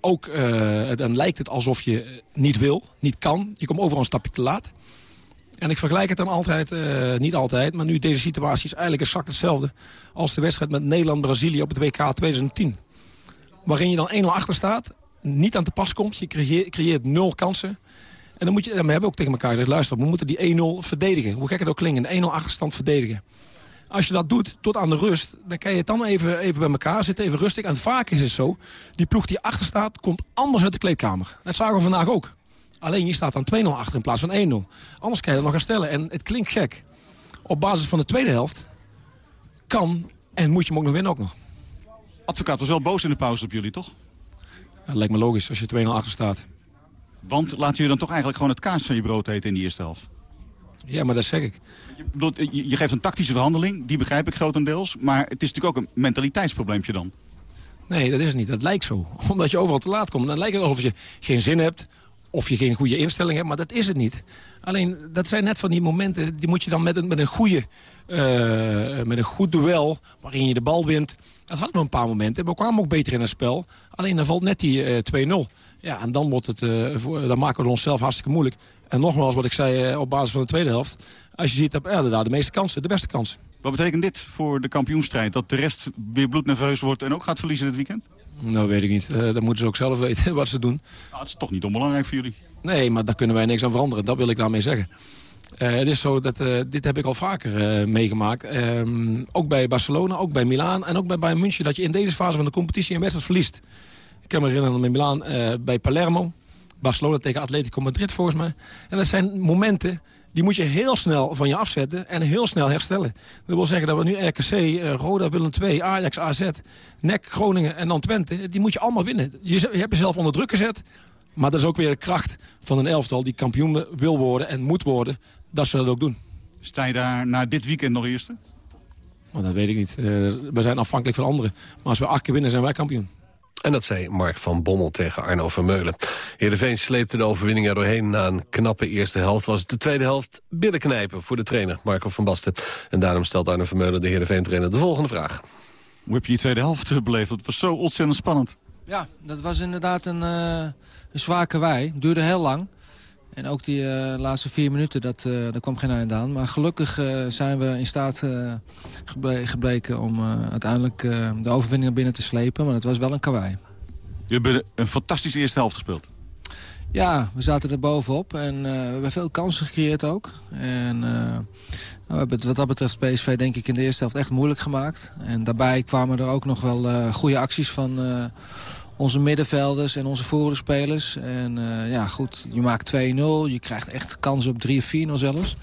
Ook dan lijkt het alsof je niet wil, niet kan. Je komt overal een stapje te laat. En ik vergelijk het dan altijd, eh, niet altijd... maar nu deze situatie is eigenlijk exact hetzelfde... als de wedstrijd met Nederland-Brazilië op het WK 2010. Waarin je dan 1-0 achter staat, niet aan te pas komt. Je creëert, nul kansen. En dan moet je, en we hebben ook tegen elkaar gezegd... luister, we moeten die 1-0 verdedigen. Hoe gek het ook klinkt, een 1-0 achterstand verdedigen. Als je dat doet tot aan de rust, dan kan je het dan even, even bij elkaar zitten, even rustig. En vaak is het zo, die ploeg die achter staat, komt anders uit de kleedkamer. Dat zagen we vandaag ook. Alleen je staat dan 2-0 achter in plaats van 1-0. Anders kan je dat nog herstellen. En het klinkt gek. Op basis van de tweede helft kan en moet je hem ook nog winnen ook nog. Advocaat was wel boos in de pauze op jullie, toch? Dat lijkt me logisch als je 2-0 achter staat. Want laat je dan toch eigenlijk gewoon het kaas van je brood eten in die eerste helft? Ja, maar dat zeg ik. Je, bedoelt, je, je geeft een tactische verhandeling, die begrijp ik grotendeels. Maar het is natuurlijk ook een mentaliteitsprobleempje dan. Nee, dat is het niet. Dat lijkt zo. Omdat je overal te laat komt. Dan lijkt het alsof je geen zin hebt of je geen goede instelling hebt, maar dat is het niet. Alleen, dat zijn net van die momenten, die moet je dan met een, met een, goede, uh, met een goed duel, waarin je de bal wint. Dat hadden we een paar momenten. We kwamen ook beter in het spel. Alleen dan valt net die uh, 2-0. Ja, en dan, wordt het, voor, dan maken we het onszelf hartstikke moeilijk. En nogmaals, wat ik zei op basis van de tweede helft. Als je ziet, dat, ja, daar de meeste kansen, de beste kansen. Wat betekent dit voor de kampioenstrijd? Dat de rest weer bloednerveus wordt en ook gaat verliezen dit weekend? Nou, weet ik niet. Uh, dat moeten ze ook zelf weten wat ze doen. Nou, het is toch niet onbelangrijk voor jullie? Nee, maar daar kunnen wij niks aan veranderen. Dat wil ik daarmee zeggen. Uh, het is zo dat, uh, dit heb ik al vaker meegemaakt. Ehm, ook bij Barcelona, ook bij Milaan en ook bij Bayern München... dat je in deze fase van de competitie een wedstrijd verliest. Ik kan me herinneren met Milaan bij Palermo. Barcelona tegen Atletico Madrid volgens mij. En dat zijn momenten die moet je heel snel van je afzetten en heel snel herstellen. Dat wil zeggen dat we nu RKC, uh, Roda, Willem II, Ajax, AZ, NEC, Groningen en dan Twente... die moet je allemaal winnen. Je, je hebt jezelf onder druk gezet. Maar dat is ook weer de kracht van een elftal die kampioen wil worden en moet worden. Dat ze dat ook doen. Sta je daar na dit weekend nog eerste? Maar dat weet ik niet. Uh, we zijn afhankelijk van anderen. Maar als we acht keer winnen, zijn wij kampioen. En dat zei Mark van Bommel tegen Arno Vermeulen. Heerenveen sleepte de overwinning er doorheen. Na een knappe eerste helft was het de tweede helft binnenknijpen voor de trainer Marco van Basten. En daarom stelt Arno Vermeulen, de Heerenveen-trainer, de volgende vraag. Hoe heb je die tweede helft beleefd? Het was zo ontzettend spannend. Ja, dat was inderdaad een, uh, een. Het duurde heel lang. En ook die uh, laatste vier minuten, dat, uh, daar kwam geen eind aan. Maar gelukkig uh, zijn we in staat geble gebleken om uiteindelijk de overwinning naar binnen te slepen. Maar het was wel een kawaii. Jullie hebben een fantastische eerste helft gespeeld. Ja, we zaten er bovenop en we hebben veel kansen gecreëerd ook. En nou, we hebben het wat dat betreft PSV denk ik in de eerste helft echt moeilijk gemaakt. En daarbij kwamen er ook nog wel goede acties van onze middenvelders en onze voorspelers. En uh, ja, goed, je maakt 2-0. Je krijgt echt kansen op 3 of 4-0 zelfs.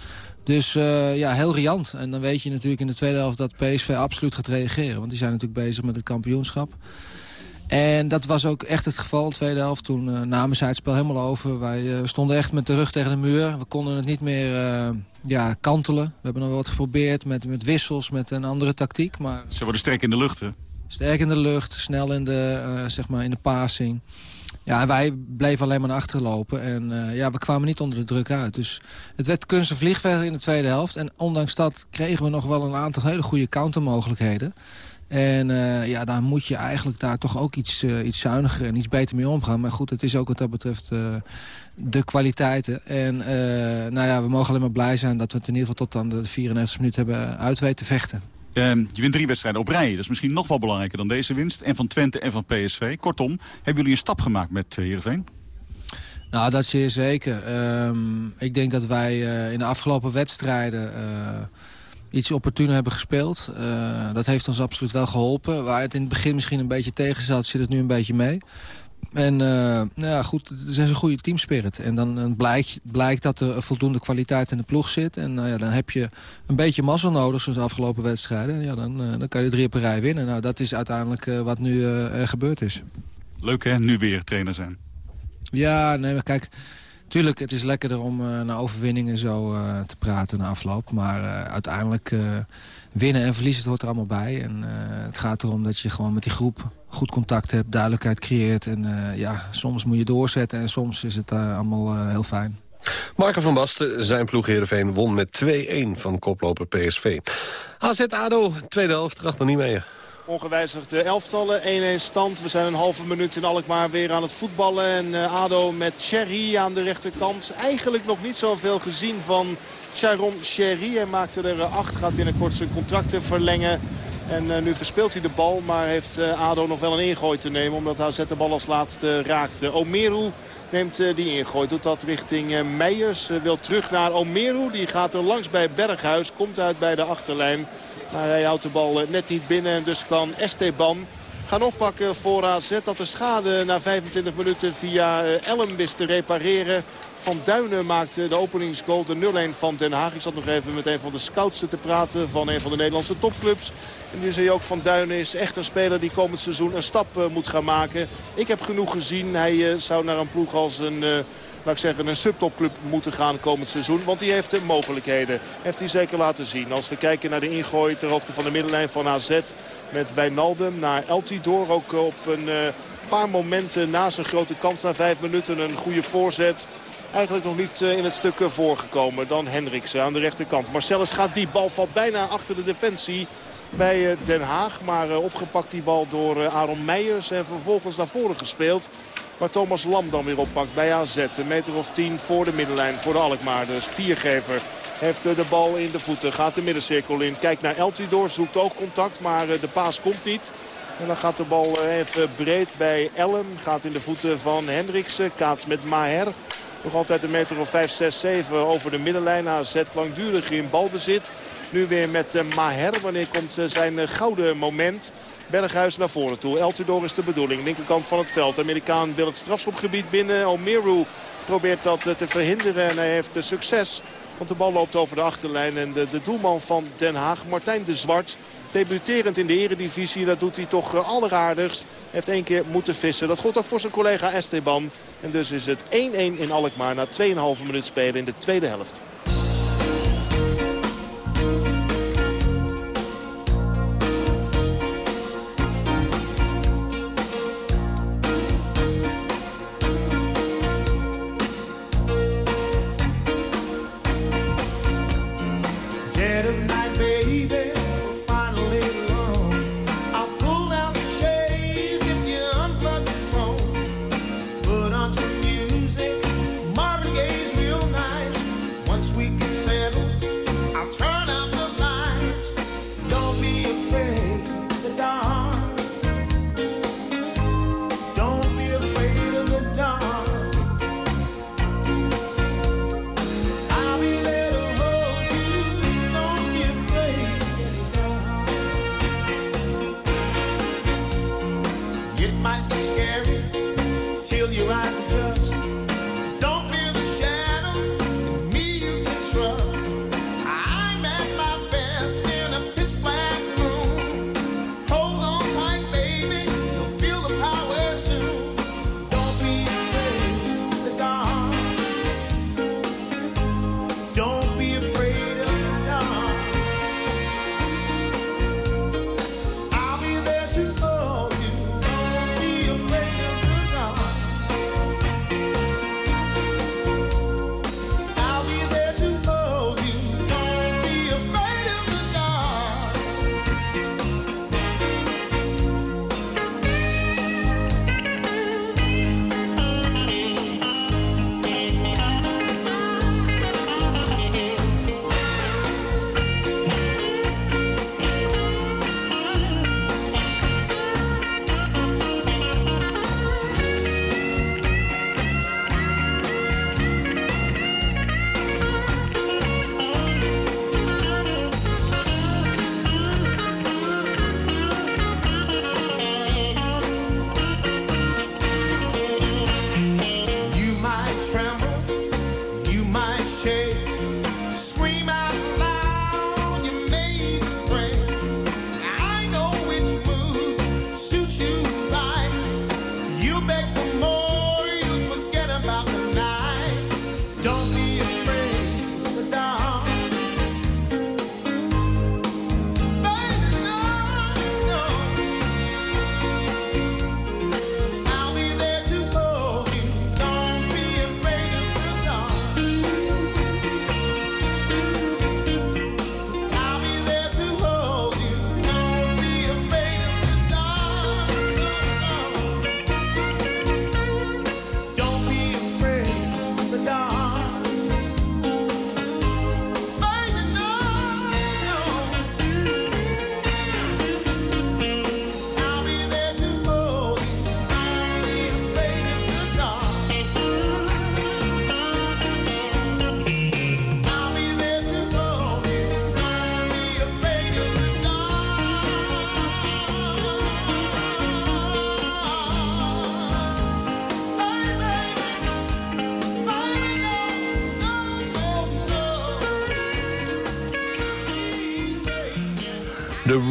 Dus uh, ja, heel riant. En dan weet je natuurlijk in de tweede helft dat PSV absoluut gaat reageren. Want die zijn natuurlijk bezig met het kampioenschap. En dat was ook echt het geval, de tweede helft. Toen uh, namen zij het spel helemaal over. Wij stonden echt met de rug tegen de muur. We konden het niet meer ja, kantelen. We hebben nog wat geprobeerd met, met wissels, met een andere tactiek. Maar... Ze worden sterk in de lucht, hè? Sterk in de lucht, snel in de, uh, zeg maar in de passing. Ja, wij bleven alleen maar naar achteren lopen. En uh, ja, we kwamen niet onder de druk uit. Dus het werd kunst en vliegverder in de tweede helft. En ondanks dat kregen we nog wel een aantal hele goede countermogelijkheden. En uh, ja, daar moet je eigenlijk daar toch ook iets, iets zuiniger en iets beter mee omgaan. Maar goed, het is ook wat dat betreft de kwaliteiten. En nou ja, we mogen alleen maar blij zijn dat we het in ieder geval tot aan de 94 minuten hebben uit weten vechten. Uh, je wint drie wedstrijden op rij. Dat is misschien nog wel belangrijker dan deze winst. En van Twente en van PSV. Kortom, hebben jullie een stap gemaakt met uh, Heerenveen? Nou, dat zeer zeker. Um, ik denk dat wij uh, in de afgelopen wedstrijden eh, iets opportuner hebben gespeeld. dat heeft ons absoluut wel geholpen. Waar het in het begin misschien een beetje tegen zat, zit het nu een beetje mee. En uh, nou ja, goed, er is een goede teamspirit. En dan, dan blijkt, blijkt dat er voldoende kwaliteit in de ploeg zit. En uh, ja, dan heb je een beetje mazzel nodig, zoals de afgelopen wedstrijden. Ja, dan, uh, dan kan je drie op een rij winnen. Nou, dat is uiteindelijk wat nu gebeurd is. Leuk hè, nu weer trainer zijn. Ja, nee, maar kijk... Tuurlijk, het is lekkerder om uh, naar overwinningen zo uh, te praten na afloop. Maar uh, uiteindelijk winnen en verliezen, het hoort er allemaal bij. En het gaat erom dat je gewoon met die groep goed contact hebt, duidelijkheid creëert. En ja, soms moet je doorzetten en soms is het allemaal heel fijn. Marco van Basten, zijn ploeg Heerenveen, won met 2-1 van koploper PSV. AZ-ADO, tweede helft, erachter er niet mee. Ongewijzigde elftallen, 1-1 stand. We zijn een halve minuut in Alkmaar weer aan het voetballen. En ADO met Cherry aan de rechterkant. Eigenlijk nog niet zoveel gezien van Charon Cherry. Hij maakte er acht, gaat binnenkort zijn contracten verlengen. En uh, nu verspeelt hij de bal, maar heeft uh, ADO nog wel een ingooi te nemen. Omdat AZ de bal als laatste raakte. Omeru neemt die ingooi. Doet dat richting Meijers. wil terug naar Omeru. Die gaat er langs bij Berghuis. Komt uit bij de achterlijn. Maar hij houdt de bal net niet binnen. En dus kan Esteban gaan oppakken voor AZ. Dat de schade na 25 minuten via Elm wist te repareren. Van Duinen maakte de openingsgoal de 0-1 van Den Haag. Ik zat nog even met een van de scouts te praten van een van de Nederlandse topclubs. En nu zie je ook Van Duinen is echt een speler die komend seizoen een stap uh, moet gaan maken. Ik heb genoeg gezien. Hij uh, zou naar een ploeg als een... Laat ik zeggen, een subtopclub moeten gaan komend seizoen. Want die heeft de mogelijkheden. Heeft hij zeker laten zien. Als we kijken naar de ingooi ter hoogte van de middenlijn van AZ. Met Wijnaldum naar LTG. Altidor ook op een uh, paar momenten na zijn grote kans na vijf minuten een goede voorzet. Eigenlijk nog niet in het stuk voorgekomen. Dan Hendriksen aan de rechterkant. Marcellus gaat die bal valt bijna achter de defensie bij Den Haag. Maar opgepakt die bal door Aaron Meijers en vervolgens naar voren gespeeld. Waar Thomas Lam dan weer oppakt bij AZ. Een meter of tien voor de middenlijn voor de Alkmaarders. Viergever heeft de bal in de voeten. Gaat de middencirkel in. Kijkt naar Eltidoor. Zoekt ook contact. Maar de paas komt niet. En dan gaat de bal even breed bij Ellen. Gaat in de voeten van Hendriksen. Kaats met Maher. Nog altijd een meter of 5, 6, 7 over de middenlijn. AZ langdurig in balbezit. Nu weer met Maher. Wanneer komt zijn gouden moment? Berghuis naar voren toe. Eltidoor is de bedoeling. Linkerkant van het veld. Amerikaan wil het strafschopgebied binnen. Omeru probeert dat te verhinderen en hij heeft succes. Want de bal loopt over de achterlijn. En de, de doelman van Den Haag, Martijn de Zwart... Debuterend in de eredivisie, dat doet hij toch eh, alleraardigst. Heeft één keer moeten vissen. Dat gold ook voor zijn collega Esteban. En dus is het 1-1 in Alkmaar na 2,5 minuut spelen in de tweede helft.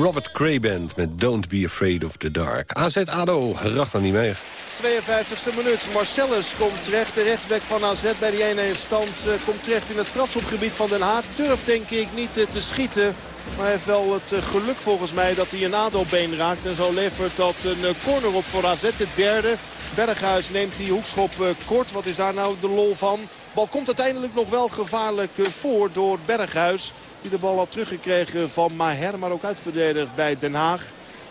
Robert Cray Band met Don't Be Afraid of the Dark. AZ-ADO, racht dan niet mee. 52e minuut. Marcellus komt terecht. De rechtsback van AZ bij die 1-1 stand komt terecht in het strafschopgebied van Den Haag. Durft denk ik niet uh, te schieten. Maar hij heeft wel het eh, geluk volgens mij dat hij een ADO-been raakt. En zo levert dat een eh, corner op voor AZ. De derde. Berghuis neemt die hoekschop eh, kort. Wat is daar nou de lol van? Bal komt uiteindelijk nog wel gevaarlijk voor door Berghuis. Die de bal had teruggekregen van Maher. Maar ook uitverdedigd bij Den Haag.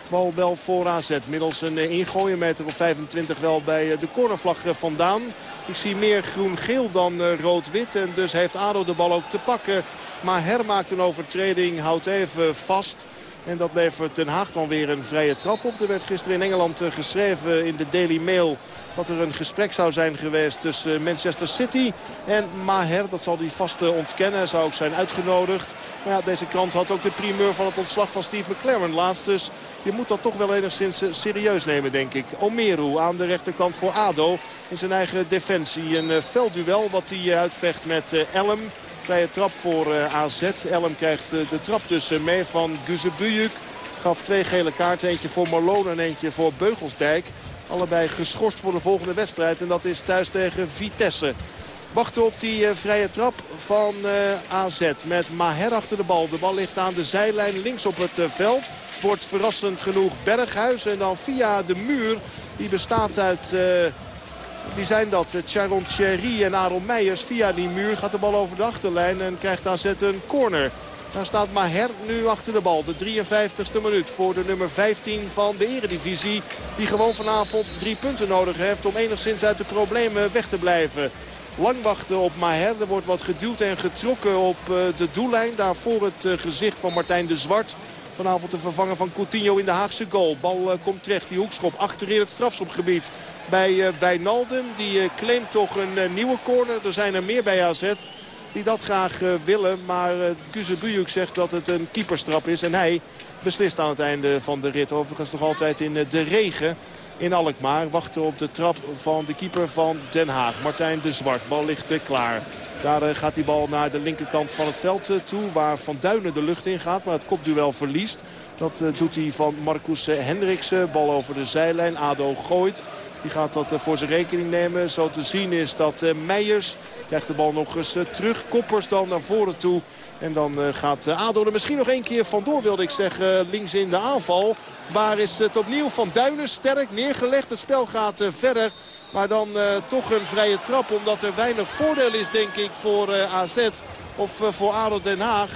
Bal wel voor AZ. Middels een ingooien meter of 25 wel bij de cornervlag vandaan. Ik zie meer groen-geel dan rood-wit. En dus heeft ADO de bal ook te pakken. Maar Her maakt een overtreding. Houdt even vast. En dat levert Den Haag dan weer een vrije trap op. Er werd gisteren in Engeland eh, geschreven in de Daily Mail... dat er een gesprek zou zijn geweest tussen Manchester City en Maher. Dat zal hij vast eh, ontkennen. Hij zou ook zijn uitgenodigd. Maar ja, deze krant had ook de primeur van het ontslag van Steve McLaren laatst. Dus je moet dat toch wel enigszins eh, serieus nemen, denk ik. Omeru aan de rechterkant voor ADO in zijn eigen defensie. Een veldduel wat hij uitvecht met Elm. Vrije trap voor AZ. Elm krijgt de trap dus mee van Guzebujuk. Gaf twee gele kaarten. Eentje voor Malone en eentje voor Beugelsdijk. Allebei geschorst voor de volgende wedstrijd. En dat is thuis tegen Vitesse. Wachten op die vrije trap van AZ met Maher achter de bal. De bal ligt aan de zijlijn links op het veld. Wordt verrassend genoeg Berghuis. En dan via de muur, die bestaat uit... Wie zijn dat? Charon Thierry en Aaron Meijers. Via die muur gaat de bal over de achterlijn en krijgt AZ een corner. Daar staat Maher nu achter de bal. De 53ste minuut voor de nummer 15 van de eredivisie. Die gewoon vanavond drie punten nodig heeft om enigszins uit de problemen weg te blijven. Lang wachten op Maher. Er wordt wat geduwd en getrokken op de doellijn. Daar voor het gezicht van Martijn de Zwart. Vanavond de vervanger van Coutinho in de Haagse goal. Bal komt terecht, die hoekschop achterin het strafschopgebied bij Wijnaldum. Die claimt toch een nieuwe corner. Er zijn er meer bij AZ die dat graag willen. Maar uh, zegt dat het een keeperstrap is. En hij beslist aan het einde van de rit. Overigens nog altijd in de regen in Alkmaar. Wachten op de trap van de keeper van Den Haag. Martijn de Zwart. Bal ligt klaar. Daar gaat die bal naar de linkerkant van het veld toe. Waar Van Duinen de lucht in gaat. Maar het kopduel verliest. Dat doet hij van Marcus Hendriksen. Bal over de zijlijn. Ado gooit. Die gaat dat voor zijn rekening nemen. Zo te zien is dat Meijers krijgt de bal nog eens terug. Koppers dan naar voren toe. En dan gaat ADO er misschien nog één keer vandoor wilde ik zeggen. Links in de aanval. Waar is het opnieuw Van Duinen sterk neergelegd. Het spel gaat verder. Maar dan toch een vrije trap. Omdat er weinig voordeel is denk ik voor uh, AZ. Of voor ADO Den Haag.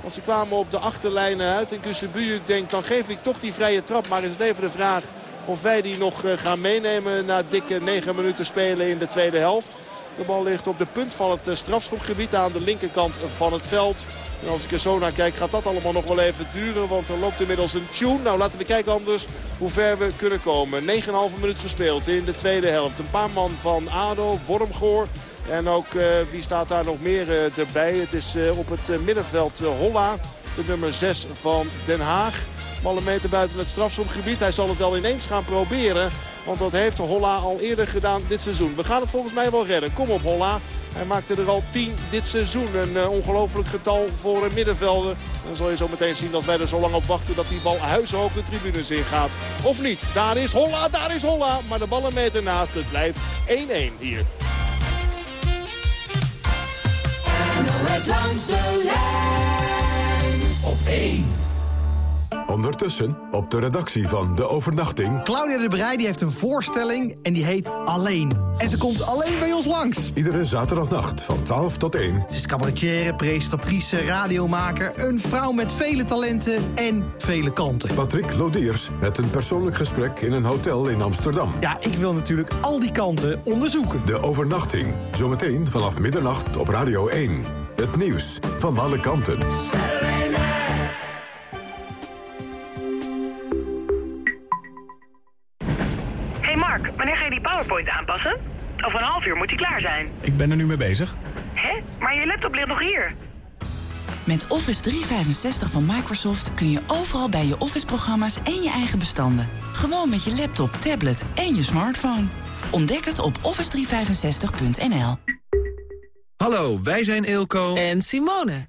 Want ze kwamen op de achterlijnen uit. En Kusebujuk denkt dan geef ik toch die vrije trap. Maar is het even de vraag of wij die nog gaan meenemen. Na dikke 9 minuten spelen in de tweede helft. De bal ligt op de punt van het strafschopgebied aan de linkerkant van het veld. En als ik er zo naar kijk gaat dat allemaal nog wel even duren. Want er loopt inmiddels een tune. Nou laten we kijken anders hoe ver we kunnen komen. 9,5 minuut gespeeld in de tweede helft. Een paar man van ADO, Wormgoor. En ook uh, wie staat daar nog meer uh, erbij. Het is uh, op het middenveld Holla. De nummer 6 van Den Haag. Ballen meter buiten het strafschopgebied. Hij zal het wel ineens gaan proberen. Want dat heeft Holla al eerder gedaan dit seizoen. We gaan het volgens mij wel redden. Kom op Holla. Hij maakte er al 10 dit seizoen. Een ongelooflijk getal voor een middenvelder. Dan zal je zo meteen zien dat wij er zo lang op wachten dat die bal huishoog de tribunes ingaat. Of niet. Daar is Holla, daar is Holla. Maar de bal een meter naast. Het blijft 1-1 hier. NOS langs de lijn op 1. Ondertussen op de redactie van De Overnachting... Claudia de Breij die heeft een voorstelling en die heet Alleen. En ze komt alleen bij ons langs. Iedere zaterdagnacht van 12 tot 1. Ze is cabaretière, presentatrice, radiomaker... een vrouw met vele talenten en vele kanten. Patrick Lodiers met een persoonlijk gesprek in een hotel in Amsterdam. Ja, ik wil natuurlijk al die kanten onderzoeken. De Overnachting. Zometeen vanaf middernacht op Radio 1. Het nieuws van alle kanten. Wanneer ga je die PowerPoint aanpassen? Over een half uur moet die klaar zijn. Ik ben er nu mee bezig. Hé? Maar je laptop ligt nog hier. Met Office 365 van Microsoft kun je overal bij je Office-programma's en je eigen bestanden. Gewoon met je laptop, tablet en je smartphone. Ontdek het op office365.nl. Hallo, wij zijn Eelco en Simone.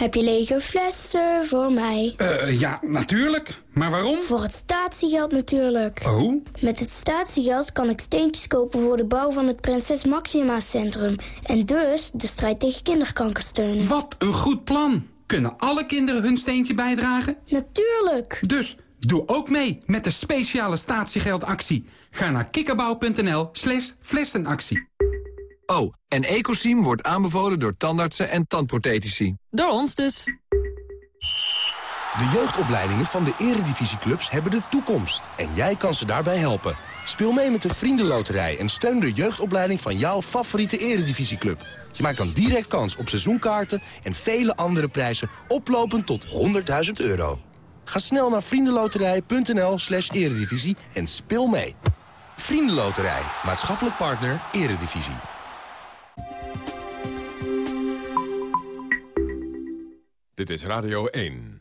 Heb je lege flessen voor mij? Uh, ja, natuurlijk. Maar waarom? Voor het statiegeld natuurlijk. Oh? Met het statiegeld kan ik steentjes kopen voor de bouw van het Prinses Maxima Centrum. En dus de strijd tegen kinderkanker steunen. Wat een goed plan. Kunnen alle kinderen hun steentje bijdragen? Natuurlijk. Dus doe ook mee met de speciale statiegeldactie. Ga naar kikkerbouw.nl slash flessenactie. Oh, en Ecosim wordt aanbevolen door tandartsen en tandprothetici. Door ons dus. De jeugdopleidingen van de eredivisieclubs hebben de toekomst. En jij kan ze daarbij helpen. Speel mee met de Vriendenloterij en steun de jeugdopleiding van jouw favoriete eredivisieclub. Je maakt dan direct kans op seizoenkaarten en vele andere prijzen oplopend tot 100.000 euro. Ga snel naar vriendenloterij.nl slash eredivisie en speel mee. Vriendenloterij, maatschappelijk partner, eredivisie. Dit is Radio 1.